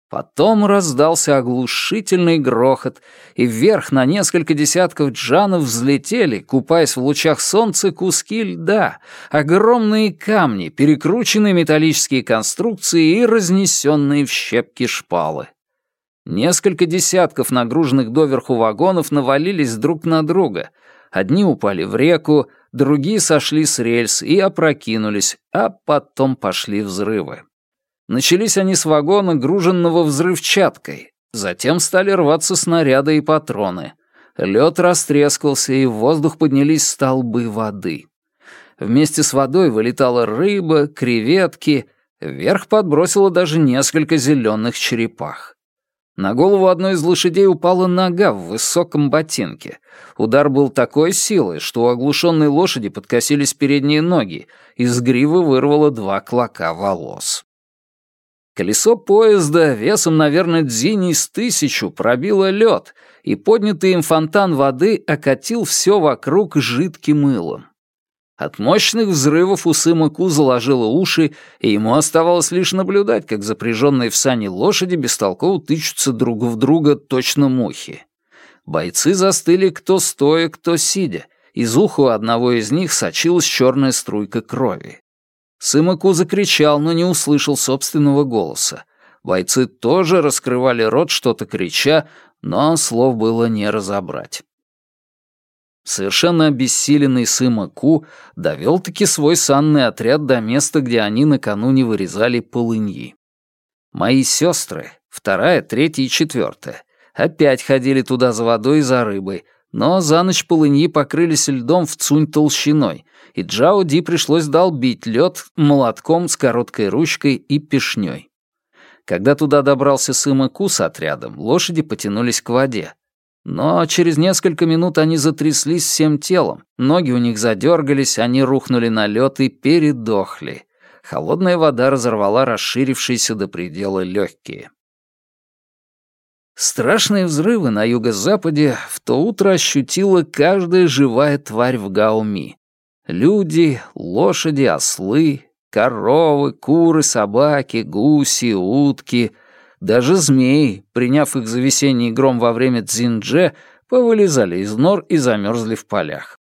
Потом раздался оглушительный грохот, и вверх на несколько десятков джанов взлетели, купаясь в лучах солнца, куски льда, огромные камни, перекрученные металлические конструкции и разнесенные в щепки шпалы. Несколько десятков нагруженных доверху вагонов навалились друг на друга. Одни упали в реку, другие сошли с рельс и опрокинулись, а потом пошли взрывы. Начались они с вагона, груженного взрывчаткой. Затем стали рваться снаряды и патроны. Лед растрескался, и в воздух поднялись столбы воды. Вместе с водой вылетала рыба, креветки, вверх подбросило даже несколько зеленых черепах. На голову одной из лошадей упала нога в высоком ботинке. Удар был такой силы, что у оглушенной лошади подкосились передние ноги, из гривы вырвало два клока волос. Колесо поезда весом, наверное, дзиней с тысячу пробило лед, и поднятый им фонтан воды окатил все вокруг жидким мылом. От мощных взрывов у Сыма Ку заложило уши, и ему оставалось лишь наблюдать, как запряженные в сани лошади бестолково тычутся друг в друга точно мухи. Бойцы застыли кто стоя, кто сидя. Из уха одного из них сочилась черная струйка крови. Сыма Ку закричал, но не услышал собственного голоса. Бойцы тоже раскрывали рот, что-то крича, но слов было не разобрать. Совершенно обессиленный Сыма Ку довел-таки свой санный отряд до места, где они накануне вырезали полыньи. Мои сестры, вторая, третья и четвертая, опять ходили туда за водой и за рыбой, но за ночь полыньи покрылись льдом в цунь толщиной, и Джао Ди пришлось долбить лед молотком с короткой ручкой и пешней. Когда туда добрался Сыма Ку с отрядом, лошади потянулись к воде. Но через несколько минут они затряслись всем телом, ноги у них задергались, они рухнули на лед и передохли. Холодная вода разорвала расширившиеся до предела легкие. Страшные взрывы на юго-западе в то утро ощутила каждая живая тварь в Гауми. Люди, лошади, ослы, коровы, куры, собаки, гуси, утки — даже змеи, приняв их за весенний гром во время Цзиндже, повылезали из нор и замерзли в полях.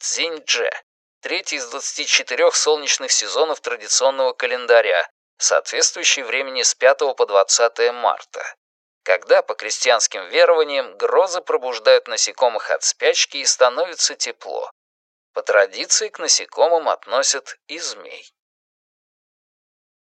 Цзиндже — третий из 24 солнечных сезонов традиционного календаря, соответствующий времени с 5 по 20 марта, когда, по крестьянским верованиям, грозы пробуждают насекомых от спячки и становится тепло. По традиции к насекомым относят и змей.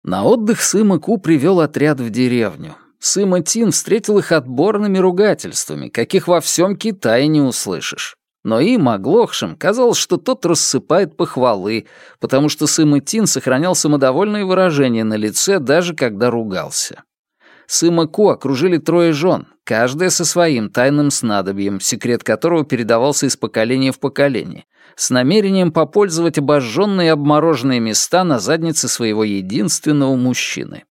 На отдых Сыма Ку привел отряд в деревню. Сыма Тин встретил их отборными ругательствами, каких во всем Китае не услышишь. Но им, оглохшим, казалось, что тот рассыпает похвалы, потому что Сыма Тин сохранял самодовольные выражения на лице, даже когда ругался. Сыма Ку окружили трое жен, каждая со своим тайным снадобьем, секрет которого передавался из поколения в поколение, с намерением попользовать обожженные и обмороженные места на заднице своего единственного мужчины.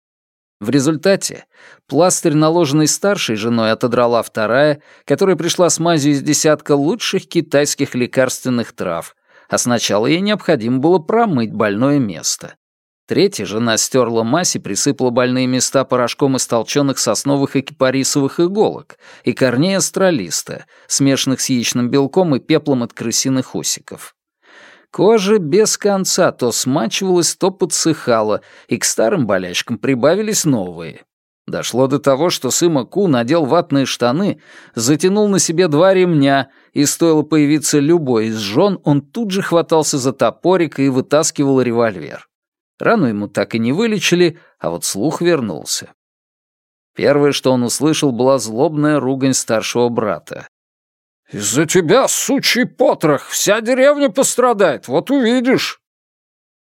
В результате пластырь, наложенный старшей женой, отодрала вторая, которая пришла с мазью из десятка лучших китайских лекарственных трав, а сначала ей необходимо было промыть больное место. Третья жена стерла мазь и присыпала больные места порошком из толченых сосновых и кипарисовых иголок и корней астролиста, смешанных с яичным белком и пеплом от крысиных усиков. Кожа без конца то смачивалась, то подсыхала, и к старым болячкам прибавились новые. Дошло до того, что Сыма Ку надел ватные штаны, затянул на себе два ремня, и стоило появиться любой из жен, он тут же хватался за топорик и вытаскивал револьвер. Рану ему так и не вылечили, а вот слух вернулся. Первое, что он услышал, была злобная ругань старшего брата. «Из-за тебя, сучий потрох, вся деревня пострадает, вот увидишь!»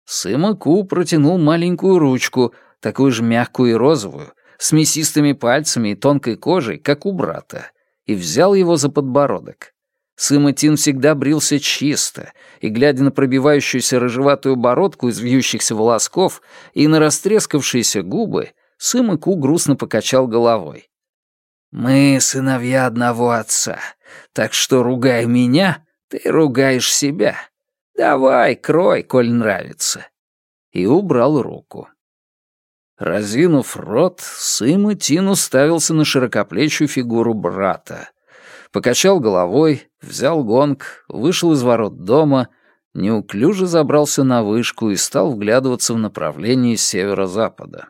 Сыма Ку протянул маленькую ручку, такую же мягкую и розовую, с мясистыми пальцами и тонкой кожей, как у брата, и взял его за подбородок. Сыма Тин всегда брился чисто, и, глядя на пробивающуюся рыжеватую бородку из вьющихся волосков и на растрескавшиеся губы, Сыма Ку грустно покачал головой. «Мы сыновья одного отца, так что ругай меня, ты ругаешь себя. Давай, крой, коль нравится». И убрал руку. Разинув рот, Сыма Тин уставился на широкоплечью фигуру брата — покачал головой, взял гонг, вышел из ворот дома, неуклюже забрался на вышку и стал вглядываться в направлении северо-запада.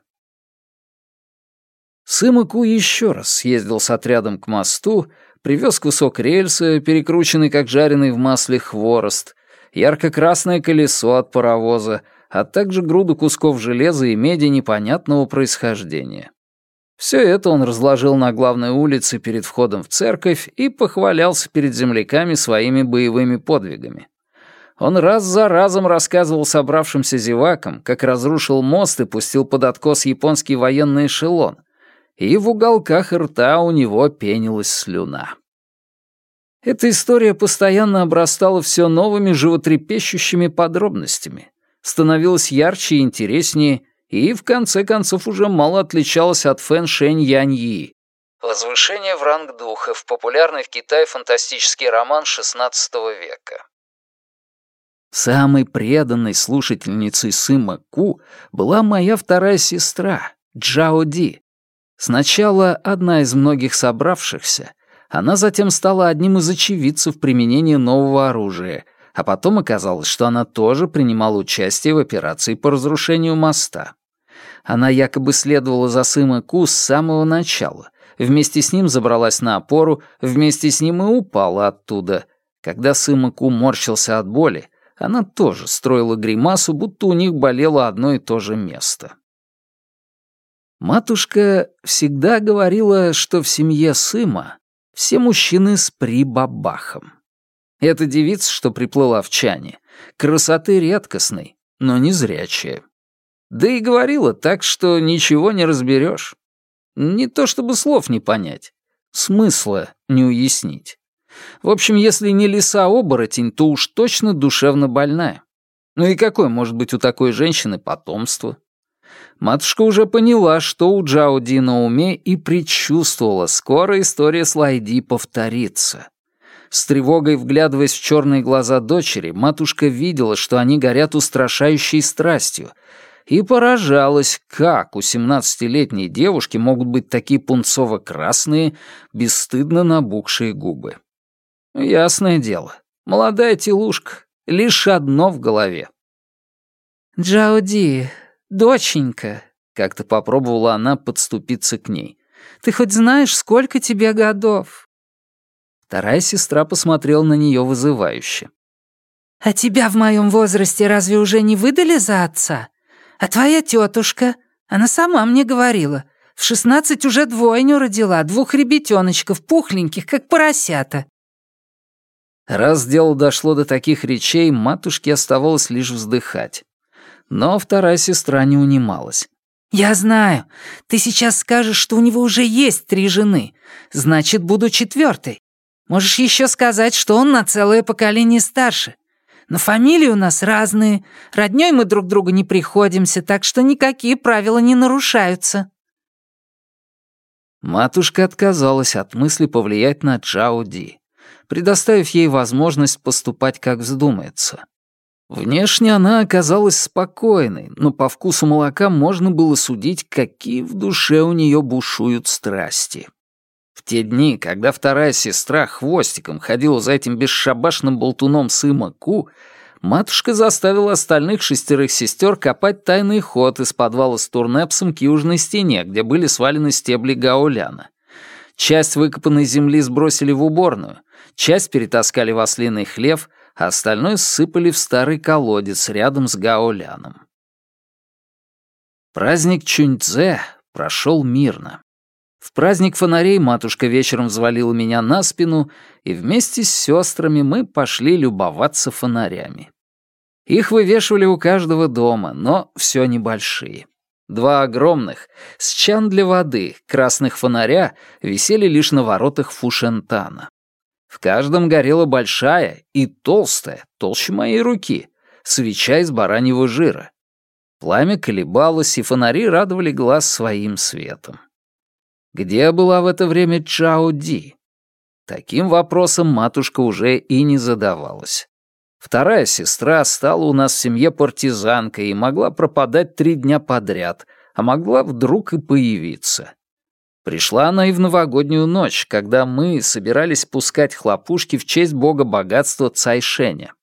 Сымаку еще раз съездил с отрядом к мосту, привез кусок рельса, перекрученный как жареный в масле хворост, ярко-красное колесо от паровоза, а также груду кусков железа и меди непонятного происхождения. Все это он разложил на главной улице перед входом в церковь и похвалялся перед земляками своими боевыми подвигами. Он раз за разом рассказывал собравшимся зевакам, как разрушил мост и пустил под откос японский военный эшелон, и в уголках рта у него пенилась слюна. Эта история постоянно обрастала все новыми животрепещущими подробностями, становилась ярче и интереснее, и в конце концов уже мало отличалась от Фэн Шэнь Яньи. Возвышение в ранг духов, популярный в Китае фантастический роман XVI века. Самой преданной слушательницей Сыма Ку была моя вторая сестра, Джао Ди. Сначала одна из многих собравшихся, она затем стала одним из очевидцев применения нового оружия, а потом оказалось, что она тоже принимала участие в операции по разрушению моста. Она якобы следовала за Сыма Ку с самого начала, вместе с ним забралась на опору, вместе с ним и упала оттуда. Когда Сыма Ку морщился от боли, она тоже строила гримасу, будто у них болело одно и то же место. Матушка всегда говорила, что в семье Сыма все мужчины с прибабахом. Эта девица, что приплыла в чане, красоты редкостной, но не зрячая. Да и говорила так, что ничего не разберешь. Не то чтобы слов не понять, смысла не уяснить. В общем, если не лиса-оборотень, то уж точно душевно больная. Ну и какое может быть у такой женщины потомство? Матушка уже поняла, что у Джао Ди на уме и предчувствовала, скоро история с Лайди повторится. С тревогой вглядываясь в черные глаза дочери, матушка видела, что они горят устрашающей страстью, и поражалась, как у семнадцатилетней девушки могут быть такие пунцово-красные, бесстыдно набухшие губы. Ясное дело, молодая телушка, лишь одно в голове. «Джауди, доченька», — как-то попробовала она подступиться к ней, «ты хоть знаешь, сколько тебе годов?» Вторая сестра посмотрела на нее вызывающе. «А тебя в моем возрасте разве уже не выдали за отца? А твоя тетушка, она сама мне говорила, в шестнадцать уже двойню родила, двух ребятеночков, пухленьких, как поросята. Раз дело дошло до таких речей, матушке оставалось лишь вздыхать. Но вторая сестра не унималась. «Я знаю. Ты сейчас скажешь, что у него уже есть три жены. Значит, буду четвертой. Можешь еще сказать, что он на целое поколение старше. Но фамилии у нас разные. Роднёй мы друг другу не приходимся, так что никакие правила не нарушаются». Матушка отказалась от мысли повлиять на Джао Ди предоставив ей возможность поступать как вздумается. Внешне она оказалась спокойной, но по вкусу молока можно было судить, какие в душе у нее бушуют страсти. В те дни, когда вторая сестра хвостиком ходила за этим бесшабашным болтуном сыма Ку, матушка заставила остальных шестерых сестер копать тайный ход из подвала с турнепсом к южной стене, где были свалены стебли гауляна. Часть выкопанной земли сбросили в уборную, часть перетаскали в ослиный хлев, а остальное ссыпали в старый колодец рядом с Гаоляном. Праздник Чуньцзе прошел мирно. В праздник фонарей матушка вечером взвалила меня на спину, и вместе с сестрами мы пошли любоваться фонарями. Их вывешивали у каждого дома, но все небольшие. Два огромных, с чан для воды, красных фонаря висели лишь на воротах Фушентана. В каждом горела большая и толстая, толще моей руки, свеча из бараньего жира. Пламя колебалось, и фонари радовали глаз своим светом. Где была в это время Чао Ди? Таким вопросом матушка уже и не задавалась. Вторая сестра стала у нас в семье партизанкой и могла пропадать три дня подряд, а могла вдруг и появиться. Пришла она и в новогоднюю ночь, когда мы собирались пускать хлопушки в честь бога богатства Цайшеня.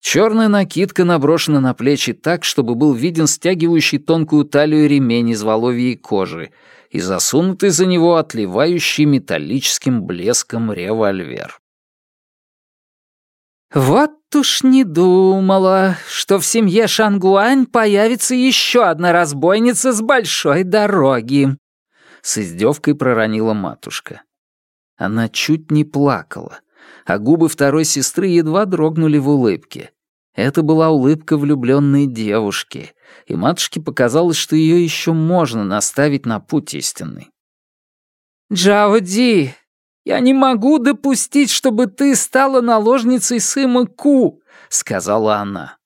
Черная накидка наброшена на плечи так, чтобы был виден стягивающий тонкую талию ремень из воловьей кожи и засунутый за него отливающий металлическим блеском револьвер. «Вот уж не думала, что в семье Шангуань появится еще одна разбойница с большой дороги», — с издевкой проронила матушка. Она чуть не плакала, а губы второй сестры едва дрогнули в улыбке. Это была улыбка влюбленной девушки, и матушке показалось, что ее еще можно наставить на путь истинный. «Джао Ди, я не могу допустить, чтобы ты стала наложницей Сыма Ку», — сказала она.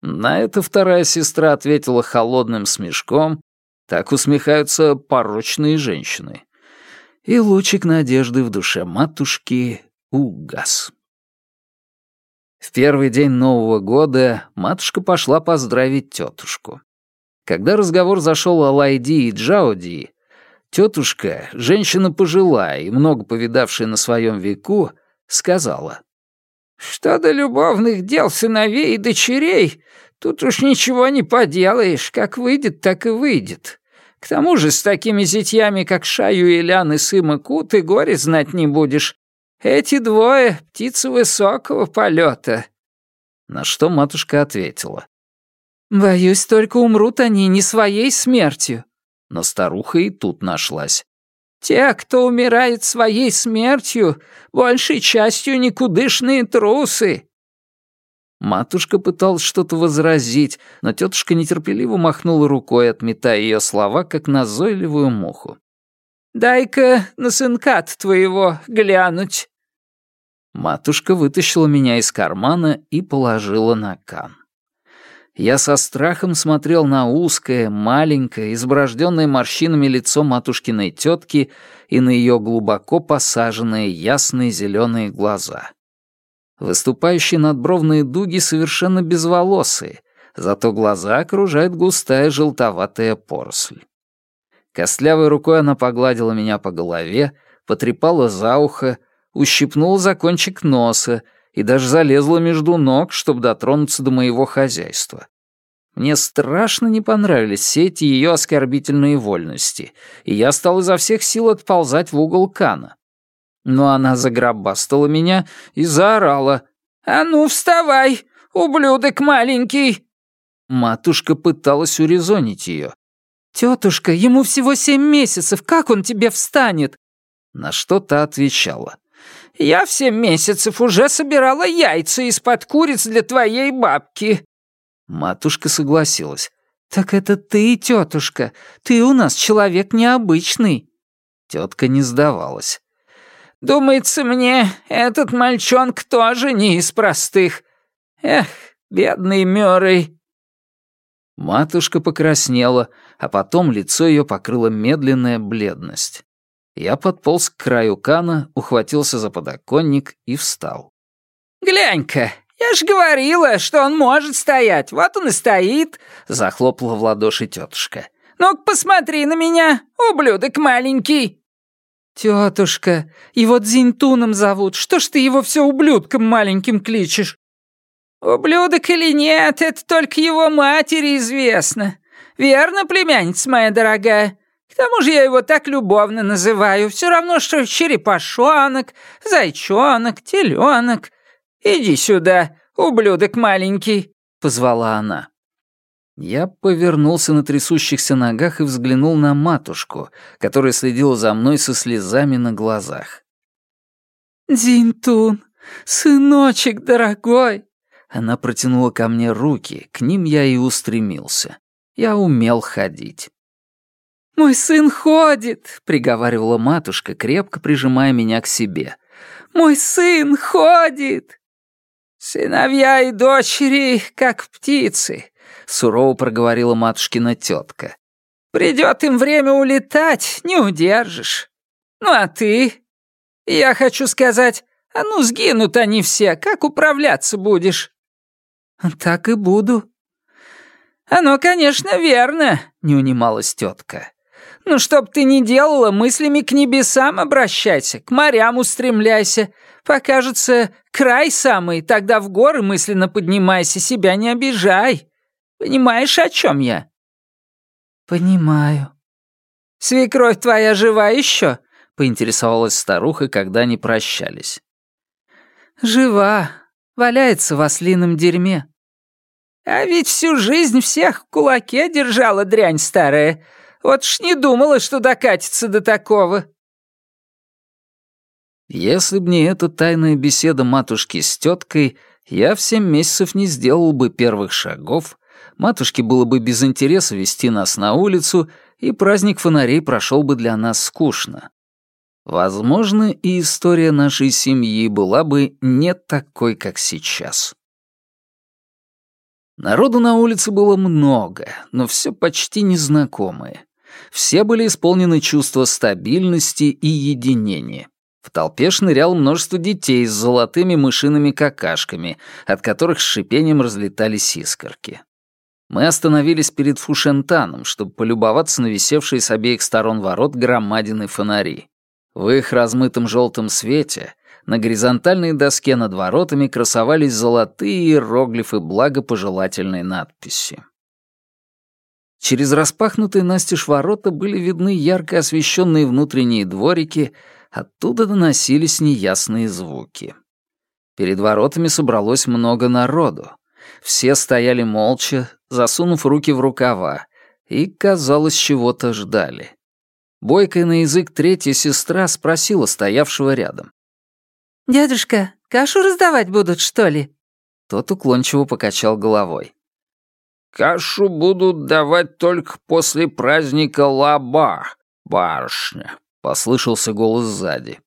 На это вторая сестра ответила холодным смешком так усмехаются порочные женщины. И лучик надежды в душе матушки угас. В первый день Нового года матушка пошла поздравить тетушку. Когда разговор зашел о Лайди и Джауди, тетушка, женщина пожилая и много повидавшая на своем веку, сказала. «Что до любовных дел сыновей и дочерей, тут уж ничего не поделаешь, как выйдет, так и выйдет. К тому же с такими зятьями, как Шаю и Лян и Сыма Ку, ты горе знать не будешь. Эти двое — птицы высокого полета. На что матушка ответила. «Боюсь, только умрут они не своей смертью». Но старуха и тут нашлась. «Те, кто умирает своей смертью, большей частью никудышные трусы». Матушка пыталась что-то возразить, но тетушка нетерпеливо махнула рукой, отметая ее слова, как назойливую муху. «Дай-ка на сынка твоего глянуть». Матушка вытащила меня из кармана и положила на кан. Я со страхом смотрел на узкое, маленькое, изброжденное морщинами лицо матушкиной тетки и на ее глубоко посаженные ясные зеленые глаза. Выступающие надбровные дуги совершенно безволосые, зато глаза окружает густая желтоватая поросль. Костлявой рукой она погладила меня по голове, потрепала за ухо, ущипнула за кончик носа и даже залезла между ног, чтобы дотронуться до моего хозяйства. Мне страшно не понравились все эти ее оскорбительные вольности, и я стал изо всех сил отползать в угол Кана. Но она загробастала меня и заорала. «А ну, вставай, ублюдок маленький!» Матушка пыталась урезонить ее. «Тетушка, ему всего семь месяцев, как он тебе встанет?» На что та отвечала. Я в семь месяцев уже собирала яйца из-под куриц для твоей бабки». Матушка согласилась. «Так это ты, тетушка. Ты у нас человек необычный». Тетка не сдавалась. «Думается мне, этот мальчонка тоже не из простых. Эх, бедный Мёррей». Матушка покраснела, а потом лицо ее покрыла медленная бледность. Я подполз к краю кана, ухватился за подоконник и встал. «Глянь-ка, я ж говорила, что он может стоять. Вот он и стоит», — захлопала в ладоши тетушка. «Ну-ка посмотри на меня, ублюдок маленький». «Тетушка, его Дзиньтуном зовут. Что ж ты его все ублюдком маленьким кличешь?» «Ублюдок или нет, это только его матери известно. Верно, племянница моя дорогая? К тому же я его так любовно называю. Все равно, что черепашонок, зайчонок, теленок. Иди сюда, ублюдок маленький», — позвала она. Я повернулся на трясущихся ногах и взглянул на матушку, которая следила за мной со слезами на глазах. «Динтун, сыночек дорогой!» Она протянула ко мне руки, к ним я и устремился. Я умел ходить. «Мой сын ходит», — приговаривала матушка, крепко прижимая меня к себе. «Мой сын ходит!» «Сыновья и дочери, как птицы», — сурово проговорила матушкина тетка. «Придет им время улетать, не удержишь. Ну а ты? Я хочу сказать, а ну сгинут они все, как управляться будешь?» «Так и буду». «Оно, конечно, верно», — не унималась тетка. Ну, чтоб ты не делала, мыслями к небесам обращайся, к морям устремляйся. Покажется, край самый, тогда в горы мысленно поднимайся, себя не обижай. Понимаешь, о чем я?» «Понимаю». «Свекровь твоя жива еще?» — поинтересовалась старуха, когда они прощались. «Жива. Валяется в ослином дерьме». «А ведь всю жизнь всех в кулаке держала дрянь старая. Вот ж не думала, что докатится до такого». Если б не эта тайная беседа матушки с теткой, я в семь месяцев не сделал бы первых шагов, матушке было бы без интереса вести нас на улицу, и праздник фонарей прошел бы для нас скучно. Возможно, и история нашей семьи была бы не такой, как сейчас. Народу на улице было много, но все почти незнакомые. Все были исполнены чувства стабильности и единения. В толпе шныряло множество детей с золотыми мышиными какашками, от которых с шипением разлетались искорки. Мы остановились перед Фушентаном, чтобы полюбоваться на висевшие с обеих сторон ворот громадины фонари. В их размытом желтом свете на горизонтальной доске над воротами красовались золотые иероглифы благопожелательной надписи. Через распахнутые настежь ворота были видны ярко освещенные внутренние дворики, оттуда доносились неясные звуки. Перед воротами собралось много народу. Все стояли молча, засунув руки в рукава, и, казалось, чего-то ждали. Бойкая на язык третья сестра спросила стоявшего рядом. «Дядюшка, кашу раздавать будут, что ли?» Тот уклончиво покачал головой. «Кашу будут давать только после праздника Лаба, барышня», — послышался голос сзади.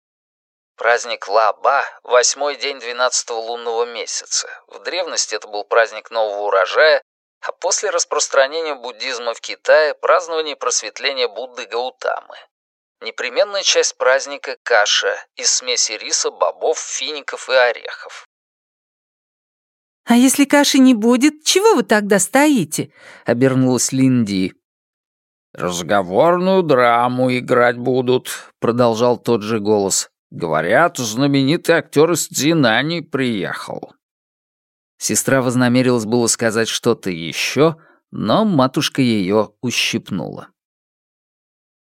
Праздник Лаба — восьмой день двенадцатого лунного месяца. В древности это был праздник нового урожая, а после распространения буддизма в Китае — празднование просветления Будды Гаутамы. Непременная часть праздника — каша из смеси риса, бобов, фиников и орехов. «А если каши не будет, чего вы тогда стоите?» — обернулась Линди. «Разговорную драму играть будут», — продолжал тот же голос. «Говорят, знаменитый актер из Дзинани приехал». Сестра вознамерилась было сказать что-то еще, но матушка ее ущипнула.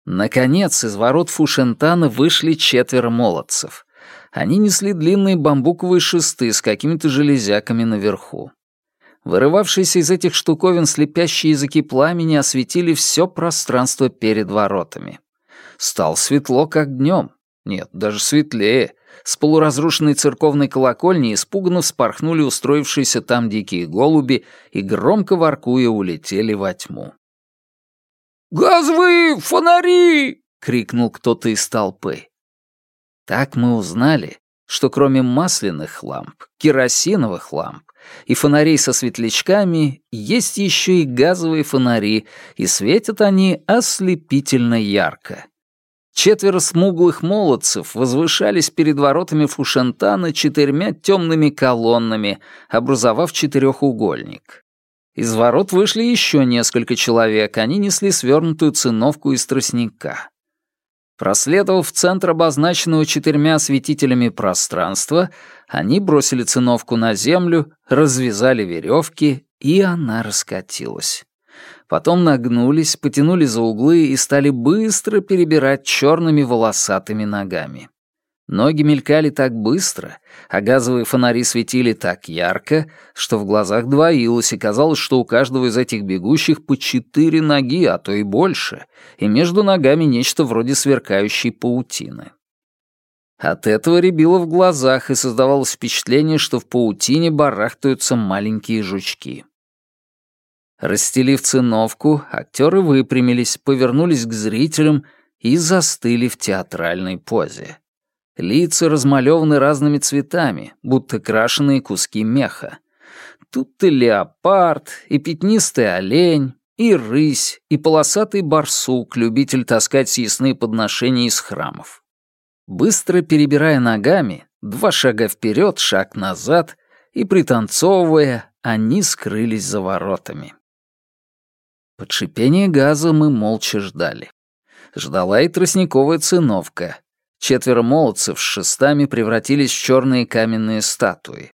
Наконец, из ворот Фушентана вышли четверо молодцев. Они несли длинные бамбуковые шесты с какими-то железяками наверху. Вырывавшиеся из этих штуковин слепящие языки пламени осветили все пространство перед воротами. Стал светло, как днем. Нет, даже светлее. С полуразрушенной церковной колокольни испуганно вспорхнули устроившиеся там дикие голуби и, громко воркуя, улетели во тьму. «Газовые фонари!» — крикнул кто-то из толпы. Так мы узнали, что кроме масляных ламп, керосиновых ламп и фонарей со светлячками, есть еще и газовые фонари, и светят они ослепительно ярко. Четверо смуглых молодцев возвышались перед воротами Фушентана четырьмя темными колоннами, образовав четырехугольник. Из ворот вышли еще несколько человек, они несли свернутую циновку из тростника. Проследовав в центр обозначенного четырьмя осветителями пространства, они бросили циновку на землю, развязали веревки, и она раскатилась. Потом нагнулись, потянули за углы и стали быстро перебирать черными волосатыми ногами. Ноги мелькали так быстро, а газовые фонари светили так ярко, что в глазах двоилось, и казалось, что у каждого из этих бегущих по четыре ноги, а то и больше, и между ногами нечто вроде сверкающей паутины. От этого рябило в глазах, и создавалось впечатление, что в паутине барахтаются маленькие жучки. Расстелив циновку, актеры выпрямились, повернулись к зрителям и застыли в театральной позе. Лица размалеваны разными цветами, будто крашеные куски меха. Тут и леопард, и пятнистый олень, и рысь, и полосатый барсук, любитель таскать съестные подношения из храмов. Быстро перебирая ногами, два шага вперед, шаг назад, и пританцовывая, они скрылись за воротами. Под шипение газа мы молча ждали. Ждала и тростниковая циновка, Четверо молодцев с шестами превратились в черные каменные статуи.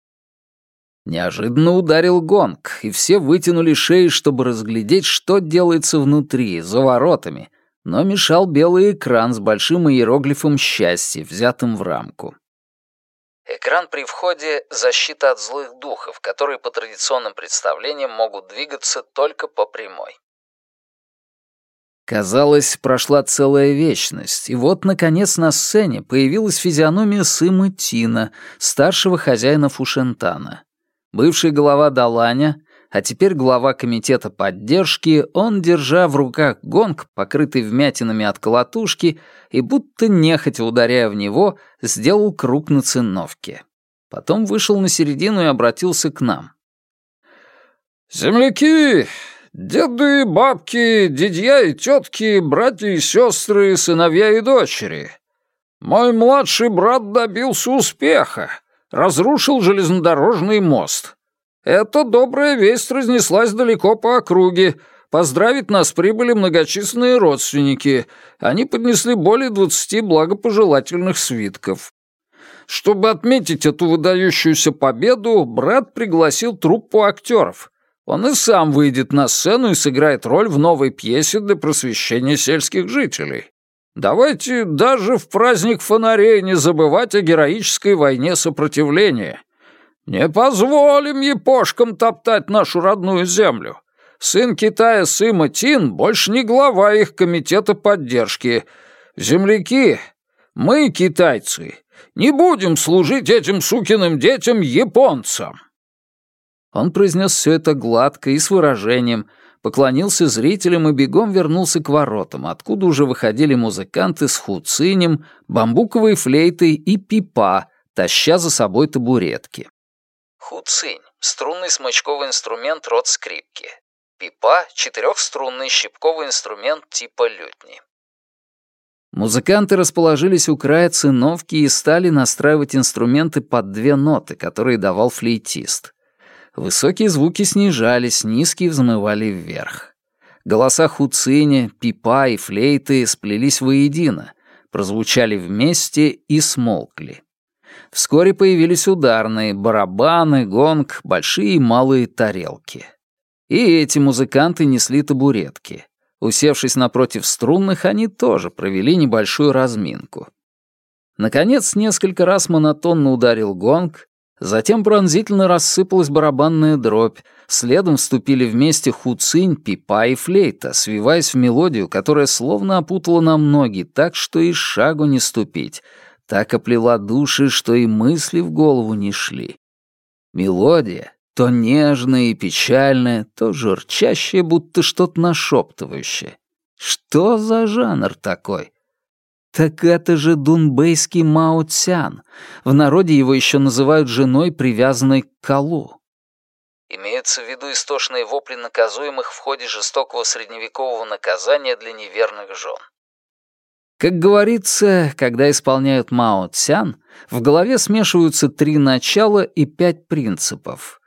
Неожиданно ударил гонг, и все вытянули шеи, чтобы разглядеть, что делается внутри, за воротами, но мешал белый экран с большим иероглифом счастья, взятым в рамку. Экран при входе — защита от злых духов, которые по традиционным представлениям могут двигаться только по прямой. Казалось, прошла целая вечность, и вот, наконец, на сцене появилась физиономия Сыма Тина, старшего хозяина Фушентана. Бывший глава Даланя, а теперь глава комитета поддержки, он, держа в руках гонг, покрытый вмятинами от колотушки, и будто нехотя ударяя в него, сделал круг на циновке. Потом вышел на середину и обратился к нам. «Земляки, Деды, бабки, дядья и тетки, братья и сестры, сыновья и дочери. «Мой младший брат добился успеха, разрушил железнодорожный мост. Эта добрая весть разнеслась далеко по округе. Поздравить нас прибыли многочисленные родственники. Они поднесли более двадцати благопожелательных свитков. Чтобы отметить эту выдающуюся победу, брат пригласил труппу актеров. Он и сам выйдет на сцену и сыграет роль в новой пьесе для просвещения сельских жителей. Давайте даже в праздник фонарей не забывать о героической войне сопротивления. Не позволим епошкам топтать нашу родную землю. Сын Китая Сыма Тин больше не глава их комитета поддержки. Земляки, мы, китайцы, не будем служить этим сукиным детям японцам!» Он произнес все это гладко и с выражением, поклонился зрителям и бегом вернулся к воротам, откуда уже выходили музыканты с хуцинем, бамбуковой флейтой и пипа, таща за собой табуретки. Хуцинь — струнный смычковый инструмент род скрипки. Пипа — четырехструнный щипковый инструмент типа лютни. Музыканты расположились у края циновки и стали настраивать инструменты под две ноты, которые давал флейтист. Высокие звуки снижались, низкие взмывали вверх. Голоса хуциня, пипа и флейты сплелись воедино, прозвучали вместе и смолкли. Вскоре появились ударные, барабаны, гонг, большие и малые тарелки. И эти музыканты несли табуретки. Усевшись напротив струнных, они тоже провели небольшую разминку. Наконец, несколько раз монотонно ударил гонг, затем пронзительно рассыпалась барабанная дробь, следом вступили вместе хуцинь, пипа и флейта, свиваясь в мелодию, которая словно опутала нам ноги так, что и шагу не ступить, так оплела души, что и мысли в голову не шли. Мелодия, то нежное и печальное, то журчащее, будто что-то нашептывающее. Что за жанр такой? Так это же дунбейский Мао Цян. В народе его еще называют женой, привязанной к колу. Имеются в виду истошные вопли наказуемых в ходе жестокого средневекового наказания для неверных жен. Как говорится, когда исполняют Мао Цян, в голове смешиваются три начала и пять принципов.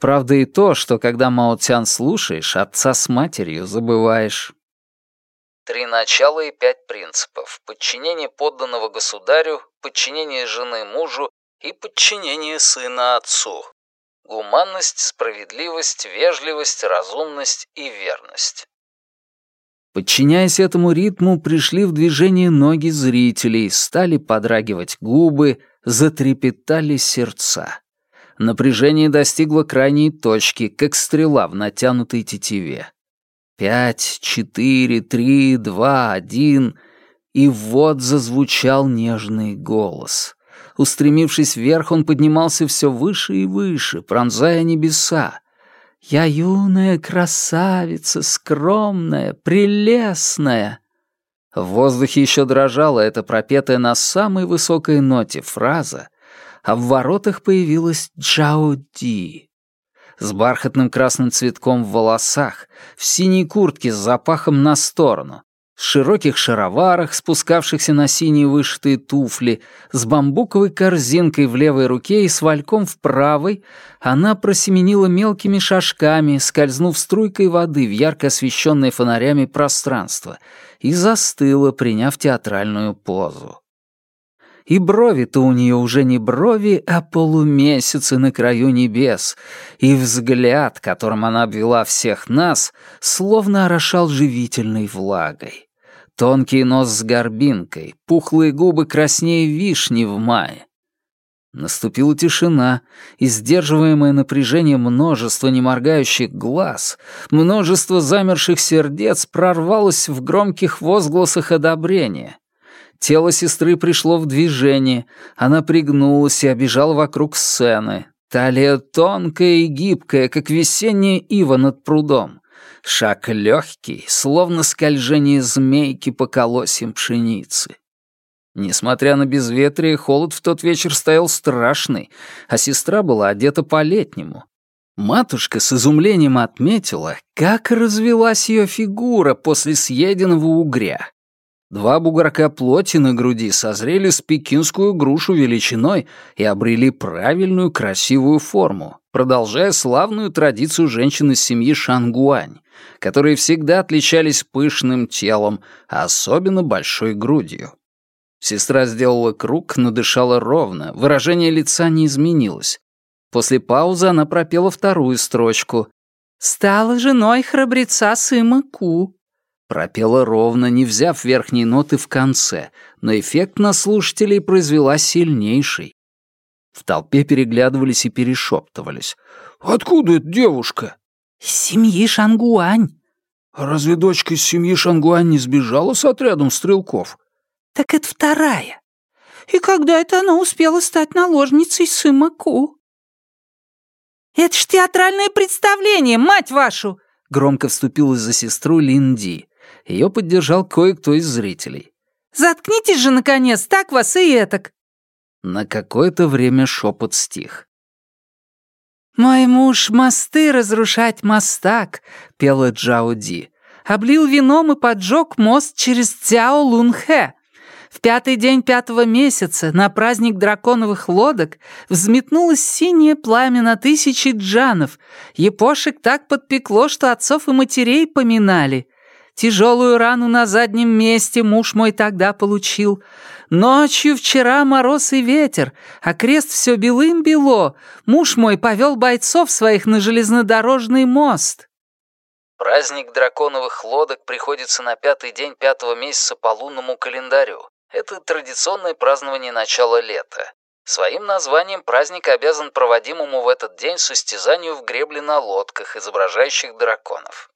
Правда и то, что когда Мао Цян слушаешь, отца с матерью забываешь. Три начала и пять принципов. Подчинение подданного государю, подчинение жены мужу и подчинение сына отцу. Гуманность, справедливость, вежливость, разумность и верность. Подчиняясь этому ритму, пришли в движение ноги зрителей, стали подрагивать губы, затрепетали сердца. Напряжение достигло крайней точки, как стрела в натянутой тетиве. Пять, четыре, три, два, один... И вот зазвучал нежный голос. Устремившись вверх, он поднимался все выше и выше, пронзая небеса. «Я юная красавица, скромная, прелестная». В воздухе еще дрожала эта пропетая на самой высокой ноте фраза, а в воротах появилась Джао Ди. С бархатным красным цветком в волосах, в синей куртке с запахом на сторону, в широких шароварах, спускавшихся на синие вышитые туфли, с бамбуковой корзинкой в левой руке и с вальком в правой, она просеменила мелкими шажками, скользнув струйкой воды в ярко освещенное фонарями пространство, и застыла, приняв театральную позу и брови-то у нее уже не брови, а полумесяцы на краю небес, и взгляд, которым она обвела всех нас, словно орошал живительной влагой. Тонкий нос с горбинкой, пухлые губы краснее вишни в мае. Наступила тишина, и сдерживаемое напряжение множества неморгающих глаз, множество замерших сердец прорвалось в громких возгласах одобрения. Тело сестры пришло в движение, она пригнулась и обежала вокруг сцены. Талия тонкая и гибкая, как весенняя ива над прудом. Шаг легкий, словно скольжение змейки по колосьям пшеницы. Несмотря на безветрие, холод в тот вечер стоял страшный, а сестра была одета по-летнему. Матушка с изумлением отметила, как развелась ее фигура после съеденного угря. Два бугорка плоти на груди созрели с пекинскую грушу величиной и обрели правильную красивую форму, продолжая славную традицию женщин из семьи Шангуань, которые всегда отличались пышным телом, а особенно большой грудью. Сестра сделала круг, но дышала ровно, выражение лица не изменилось. После паузы она пропела вторую строчку. «Стала женой храбреца Сыма Ку». Пропела ровно, не взяв верхние ноты в конце, но эффект на слушателей произвела сильнейший. В толпе переглядывались и перешептывались. «Откуда эта девушка?» «Из семьи Шангуань». «А разве дочка из семьи Шангуань не сбежала с отрядом стрелков?» «Так это вторая. И когда это она успела стать наложницей Сыма Ку?» «Это ж театральное представление, мать вашу!» Громко вступилась за сестру Линди. Ее поддержал кое-кто из зрителей. «Заткнитесь же, наконец, так вас и этак!» На какое-то время шепот стих. «Мой муж мосты разрушать мостак», — пела Джао Ди. «Облил вином и поджег мост через Цяо Лунхэ. В пятый день пятого месяца на праздник драконовых лодок взметнулось синее пламя на тысячи джанов. Епошек так подпекло, что отцов и матерей поминали. Тяжелую рану на заднем месте муж мой тогда получил. Ночью вчера мороз и ветер, а крест все белым-бело. Муж мой повел бойцов своих на железнодорожный мост». Праздник драконовых лодок приходится на пятый день пятого месяца по лунному календарю. Это традиционное празднование начала лета. Своим названием праздник обязан проводимому в этот день состязанию в гребле на лодках, изображающих драконов.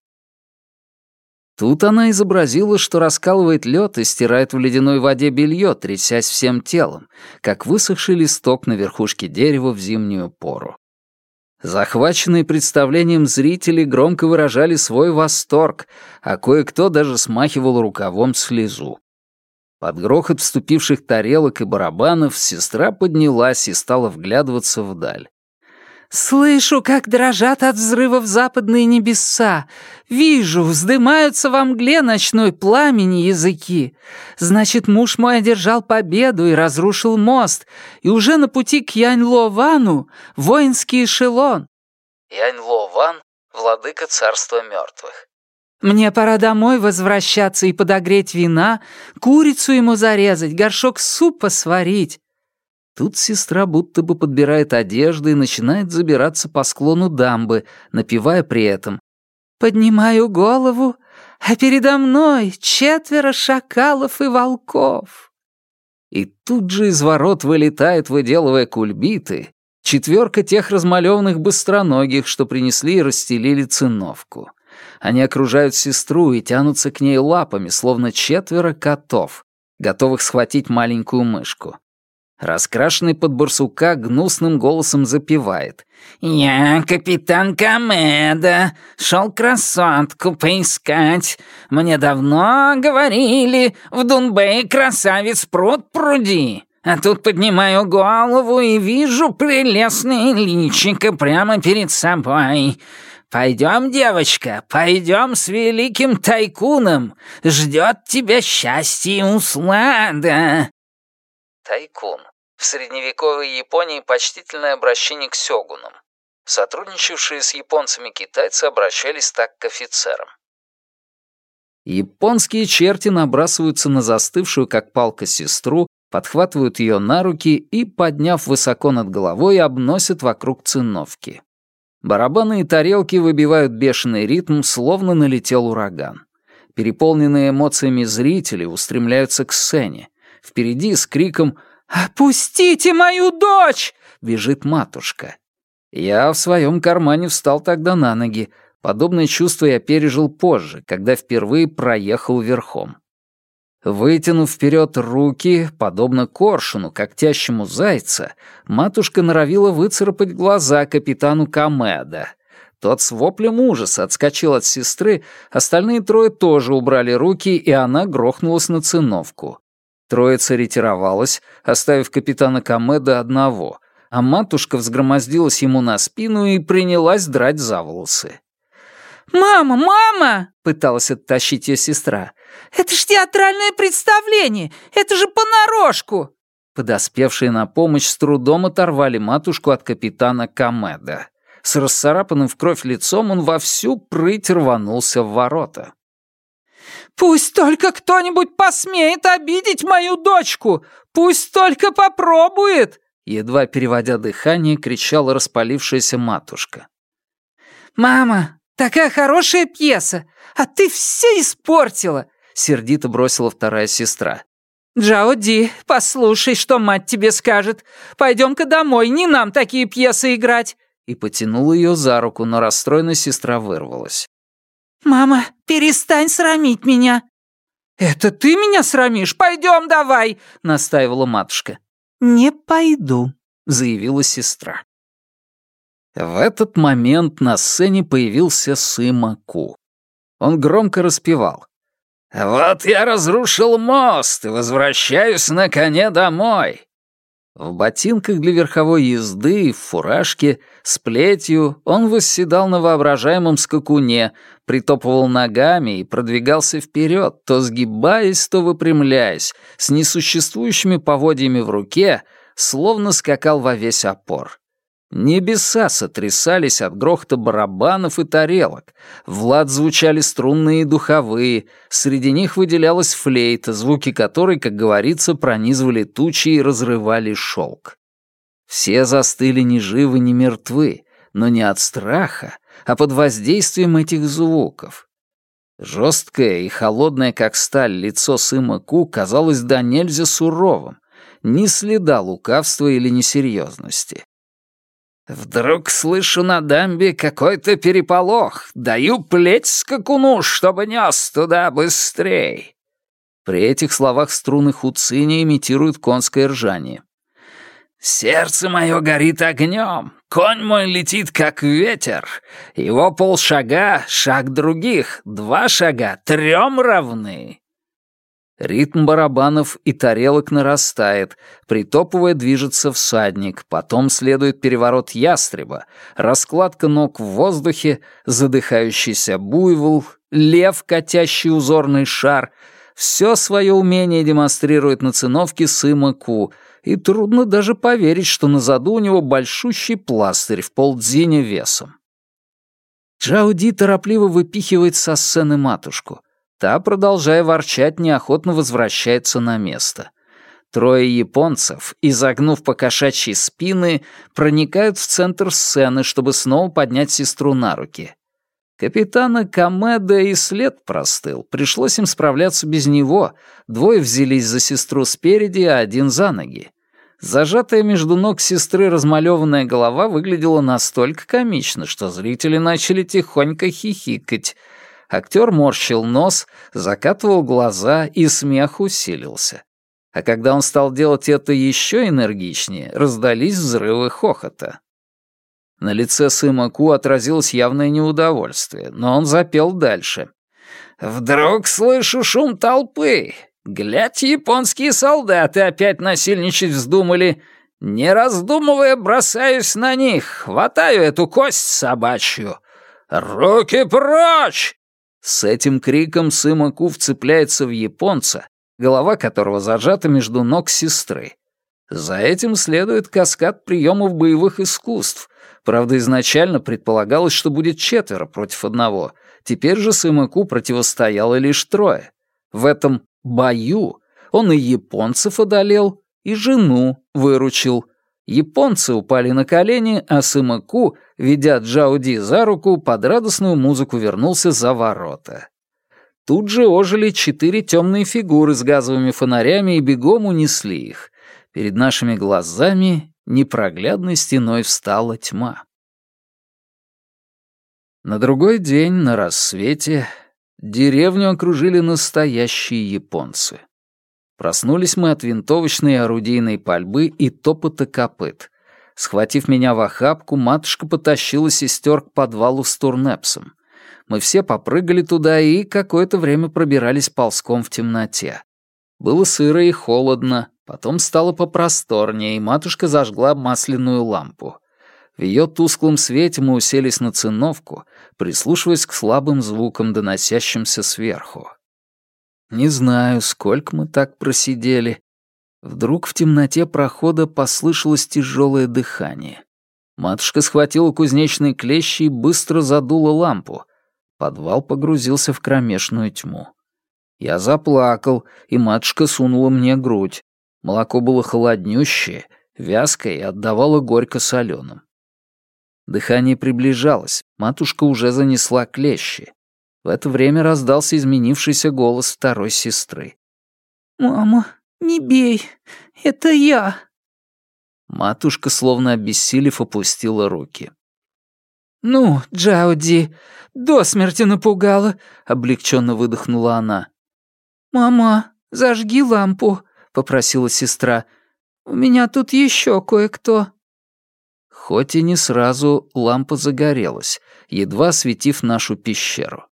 Тут она изобразила, что раскалывает лед и стирает в ледяной воде белье, трясясь всем телом, как высохший листок на верхушке дерева в зимнюю пору. Захваченные представлением зрители громко выражали свой восторг, а кое-кто даже смахивал рукавом слезу. Под грохот вступивших тарелок и барабанов сестра поднялась и стала вглядываться вдаль. «Слышу, как дрожат от взрывов западные небеса. Вижу, вздымаются во мгле ночной пламени языки. Значит, муж мой одержал победу и разрушил мост, и уже на пути к Янь-Ло-Вану воинский эшелон». Янь-Ло-Ван — владыка царства мертвых. Мне пора домой возвращаться и подогреть вина, курицу ему зарезать, горшок супа сварить». Тут сестра будто бы подбирает одежды и начинает забираться по склону дамбы, напевая при этом. «Поднимаю голову, а передо мной четверо шакалов и волков». И тут же из ворот вылетает, выделывая кульбиты, четверка тех размалеванных быстроногих, что принесли и расстелили циновку. Они окружают сестру и тянутся к ней лапами, словно четверо котов, готовых схватить маленькую мышку. Раскрашенный под барсука гнусным голосом запевает. «Я капитан Комеда, шел красотку поискать. Мне давно говорили, в Дунбэй красавец пруд пруди. А тут поднимаю голову и вижу прелестное личико прямо перед собой. Пойдем, девочка, пойдем с великим тайкуном. Ждет тебя счастье и услада. Тайкун. В средневековой Японии почтительное обращение к сёгунам. Сотрудничавшие с японцами китайцы обращались так к офицерам. Японские черти набрасываются на застывшую, как палка, сестру, подхватывают ее на руки и, подняв высоко над головой, обносят вокруг циновки. Барабаны и тарелки выбивают бешеный ритм, словно налетел ураган. Переполненные эмоциями зрители устремляются к сцене. Впереди с криком «Опустите мою дочь!» бежит матушка. Я в своем кармане встал тогда на ноги. Подобное чувство я пережил позже, когда впервые проехал верхом. Вытянув вперед руки, подобно коршуну, когтящему зайца, матушка норовила выцарапать глаза капитану Камеда. Тот с воплем ужаса отскочил от сестры, остальные трое тоже убрали руки, и она грохнулась на циновку. Троица ретировалась, оставив капитана Камеда одного, а матушка взгромоздилась ему на спину и принялась драть за волосы. «Мама, мама!» — пыталась оттащить ее сестра. «Это ж театральное представление! Это же понарошку!» Подоспевшие на помощь с трудом оторвали матушку от капитана Камеда. С расцарапанным в кровь лицом он во всю прыть рванулся в ворота. «Пусть только кто-нибудь посмеет обидеть мою дочку! Пусть только попробует!» Едва переводя дыхание, кричала распалившаяся матушка. «Мама, такая хорошая пьеса, а ты все испортила!» Сердито бросила вторая сестра. «Джао Ди, послушай, что мать тебе скажет. Пойдем-ка домой, не нам такие пьесы играть!» И потянул ее за руку, но расстроенная сестра вырвалась. «Мама, перестань срамить меня!» «Это ты меня срамишь? Пойдем давай!» — настаивала матушка. «Не пойду», — заявила сестра. В этот момент на сцене появился Сыма Ку. Он громко распевал. «Вот я разрушил мост и возвращаюсь на коне домой». В ботинках для верховой езды, в фуражке, с плетью он восседал на воображаемом скакуне, притопывал ногами и продвигался вперед, то сгибаясь, то выпрямляясь, с несуществующими поводьями в руке, словно скакал во весь опор. Небеса сотрясались от грохота барабанов и тарелок. В лад звучали струнные и духовые, среди них выделялась флейта, звуки которой, как говорится, пронизывали тучи и разрывали шелк. Все застыли ни живы, ни мертвы, но не от страха, а под воздействием этих звуков. Жесткое и холодное, как сталь, лицо Сыма Ку казалось до нельзя суровым, ни следа лукавства или несерьезности. Вдруг слышу на дамбе какой-то переполох. Даю плеть скакуну, чтобы нес туда быстрей. При этих словах струны хуциня имитируют конское ржание. Сердце мое горит огнем, конь мой летит, как ветер. Его полшага — шаг других, два шага — трем равны. Ритм барабанов и тарелок нарастает, притопывая движется всадник, потом следует переворот ястреба, раскладка ног в воздухе, задыхающийся буйвол, лев, катящий узорный шар. Все свое умение демонстрирует на циновке Сыма Ку, и трудно даже поверить, что на заду у него большущий пластырь в полдзиня весом. Джауди торопливо выпихивает со сцены матушку. Та, продолжая ворчать, неохотно возвращается на место. Трое японцев, изогнув по кошачьи спины, проникают в центр сцены, чтобы снова поднять сестру на руки. Капитана Камеда и след простыл, пришлось им справляться без него, двое взялись за сестру спереди, а один за ноги. Зажатая между ног сестры размалеванная голова выглядела настолько комично, что зрители начали тихонько хихикать — Актер морщил нос, закатывал глаза, и смех усилился. А когда он стал делать это еще энергичнее, раздались взрывы хохота. На лице Сыма Ку отразилось явное неудовольствие, но он запел дальше. «Вдруг слышу шум толпы. Глядь, японские солдаты опять насильничать вздумали. Не раздумывая, бросаюсь на них, хватаю эту кость собачью. Руки прочь! С этим криком Сыма Ку вцепляется в японца, голова которого зажата между ног сестры. За этим следует каскад приемов боевых искусств. Правда, изначально предполагалось, что будет четверо против одного. Теперь же Сымаку противостояло лишь трое. В этом бою он и японцев одолел, и жену выручил — Японцы упали на колени, а Сымаку, ведя Джауди за руку, под радостную музыку вернулся за ворота. Тут же ожили четыре темные фигуры с газовыми фонарями и бегом унесли их. Перед нашими глазами непроглядной стеной встала тьма. На другой день, на рассвете, деревню окружили настоящие японцы. Проснулись мы от винтовочной и орудийной пальбы и топота копыт. Схватив меня в охапку, матушка потащила сестер к подвалу с турнепсом. Мы все попрыгали туда и какое-то время пробирались ползком в темноте. Было сыро и холодно, потом стало попросторнее, и матушка зажгла масляную лампу. В ее тусклом свете мы уселись на циновку, прислушиваясь к слабым звукам, доносящимся сверху. Не знаю, сколько мы так просидели. Вдруг в темноте прохода послышалось тяжелое дыхание. Матушка схватила кузнечные клещи и быстро задула лампу. Подвал погрузился в кромешную тьму. Я заплакал, и матушка сунула мне грудь. Молоко было холоднющее, вязкое и отдавало горько соленым. Дыхание приближалось, матушка уже занесла клещи. В это время раздался изменившийся голос второй сестры. «Мама, не бей, это я». Матушка, словно обессилев, опустила руки. «Ну, Джауди, до смерти напугала», — облегченно выдохнула она. «Мама, зажги лампу», — попросила сестра. «У меня тут еще кое-кто». Хоть и не сразу, лампа загорелась, едва осветив нашу пещеру.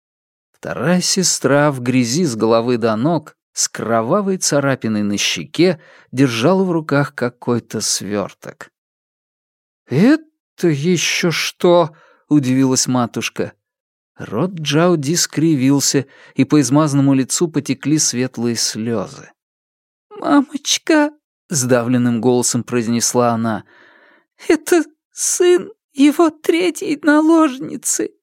Вторая сестра в грязи с головы до ног, с кровавой царапиной на щеке, держала в руках какой-то сверток. «Это еще что?» — удивилась матушка. Рот Джауди скривился, и по измазанному лицу потекли светлые слезы. «Мамочка», — сдавленным голосом произнесла она, — «это сын его третьей наложницы».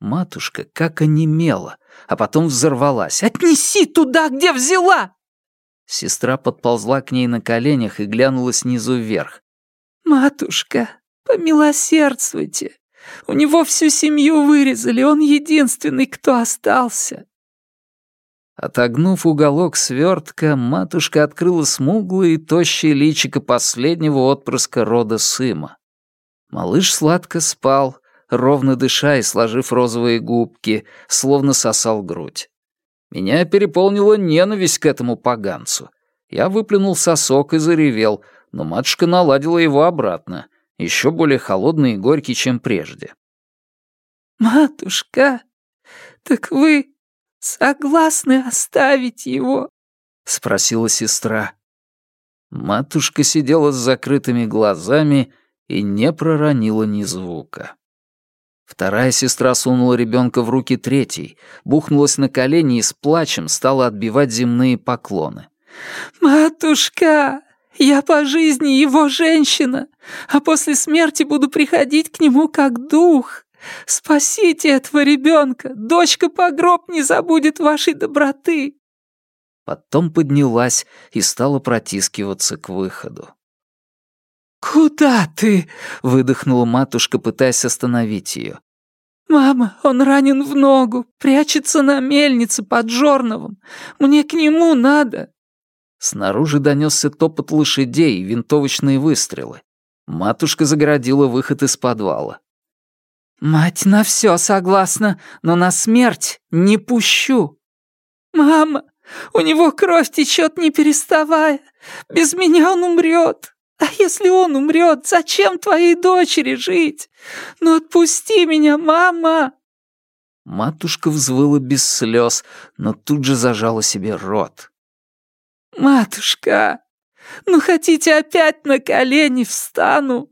Матушка как онемела, а потом взорвалась. «Отнеси туда, где взяла!» Сестра подползла к ней на коленях и глянула снизу вверх. «Матушка, помилосердствуйте. У него всю семью вырезали, он единственный, кто остался». Отогнув уголок свертка, матушка открыла смуглое и тощее личико последнего отпрыска рода Сыма. Малыш сладко спал, ровно дыша и сложив розовые губки, словно сосал грудь. Меня переполнила ненависть к этому поганцу. Я выплюнул сосок и заревел, но матушка наладила его обратно, еще более холодный и горький, чем прежде. «Матушка, так вы согласны оставить его?» — спросила сестра. Матушка сидела с закрытыми глазами и не проронила ни звука. Вторая сестра сунула ребенка в руки третьей, бухнулась на колени и с плачем стала отбивать земные поклоны. «Матушка, я по жизни его женщина, а после смерти буду приходить к нему как дух. Спасите этого ребенка, дочка по гроб не забудет вашей доброты». Потом поднялась и стала протискиваться к выходу. «Куда ты?» — выдохнула матушка, пытаясь остановить ее. «Мама, он ранен в ногу, прячется на мельнице под Жорновым. Мне к нему надо». Снаружи донесся топот лошадей и винтовочные выстрелы. Матушка загородила выход из подвала. «Мать на все согласна, но на смерть не пущу». «Мама, у него кровь течет не переставая. Без меня он умрет». А если он умрет, зачем твоей дочери жить? Ну отпусти меня, мама!» Матушка взвыла без слез, но тут же зажала себе рот. «Матушка, ну хотите опять на колени встану?»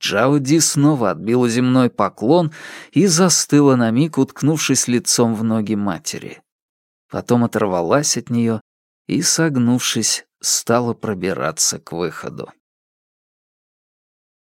Джауди снова отбила земной поклон и застыла на миг, уткнувшись лицом в ноги матери. Потом оторвалась от нее и, согнувшись, стала пробираться к выходу.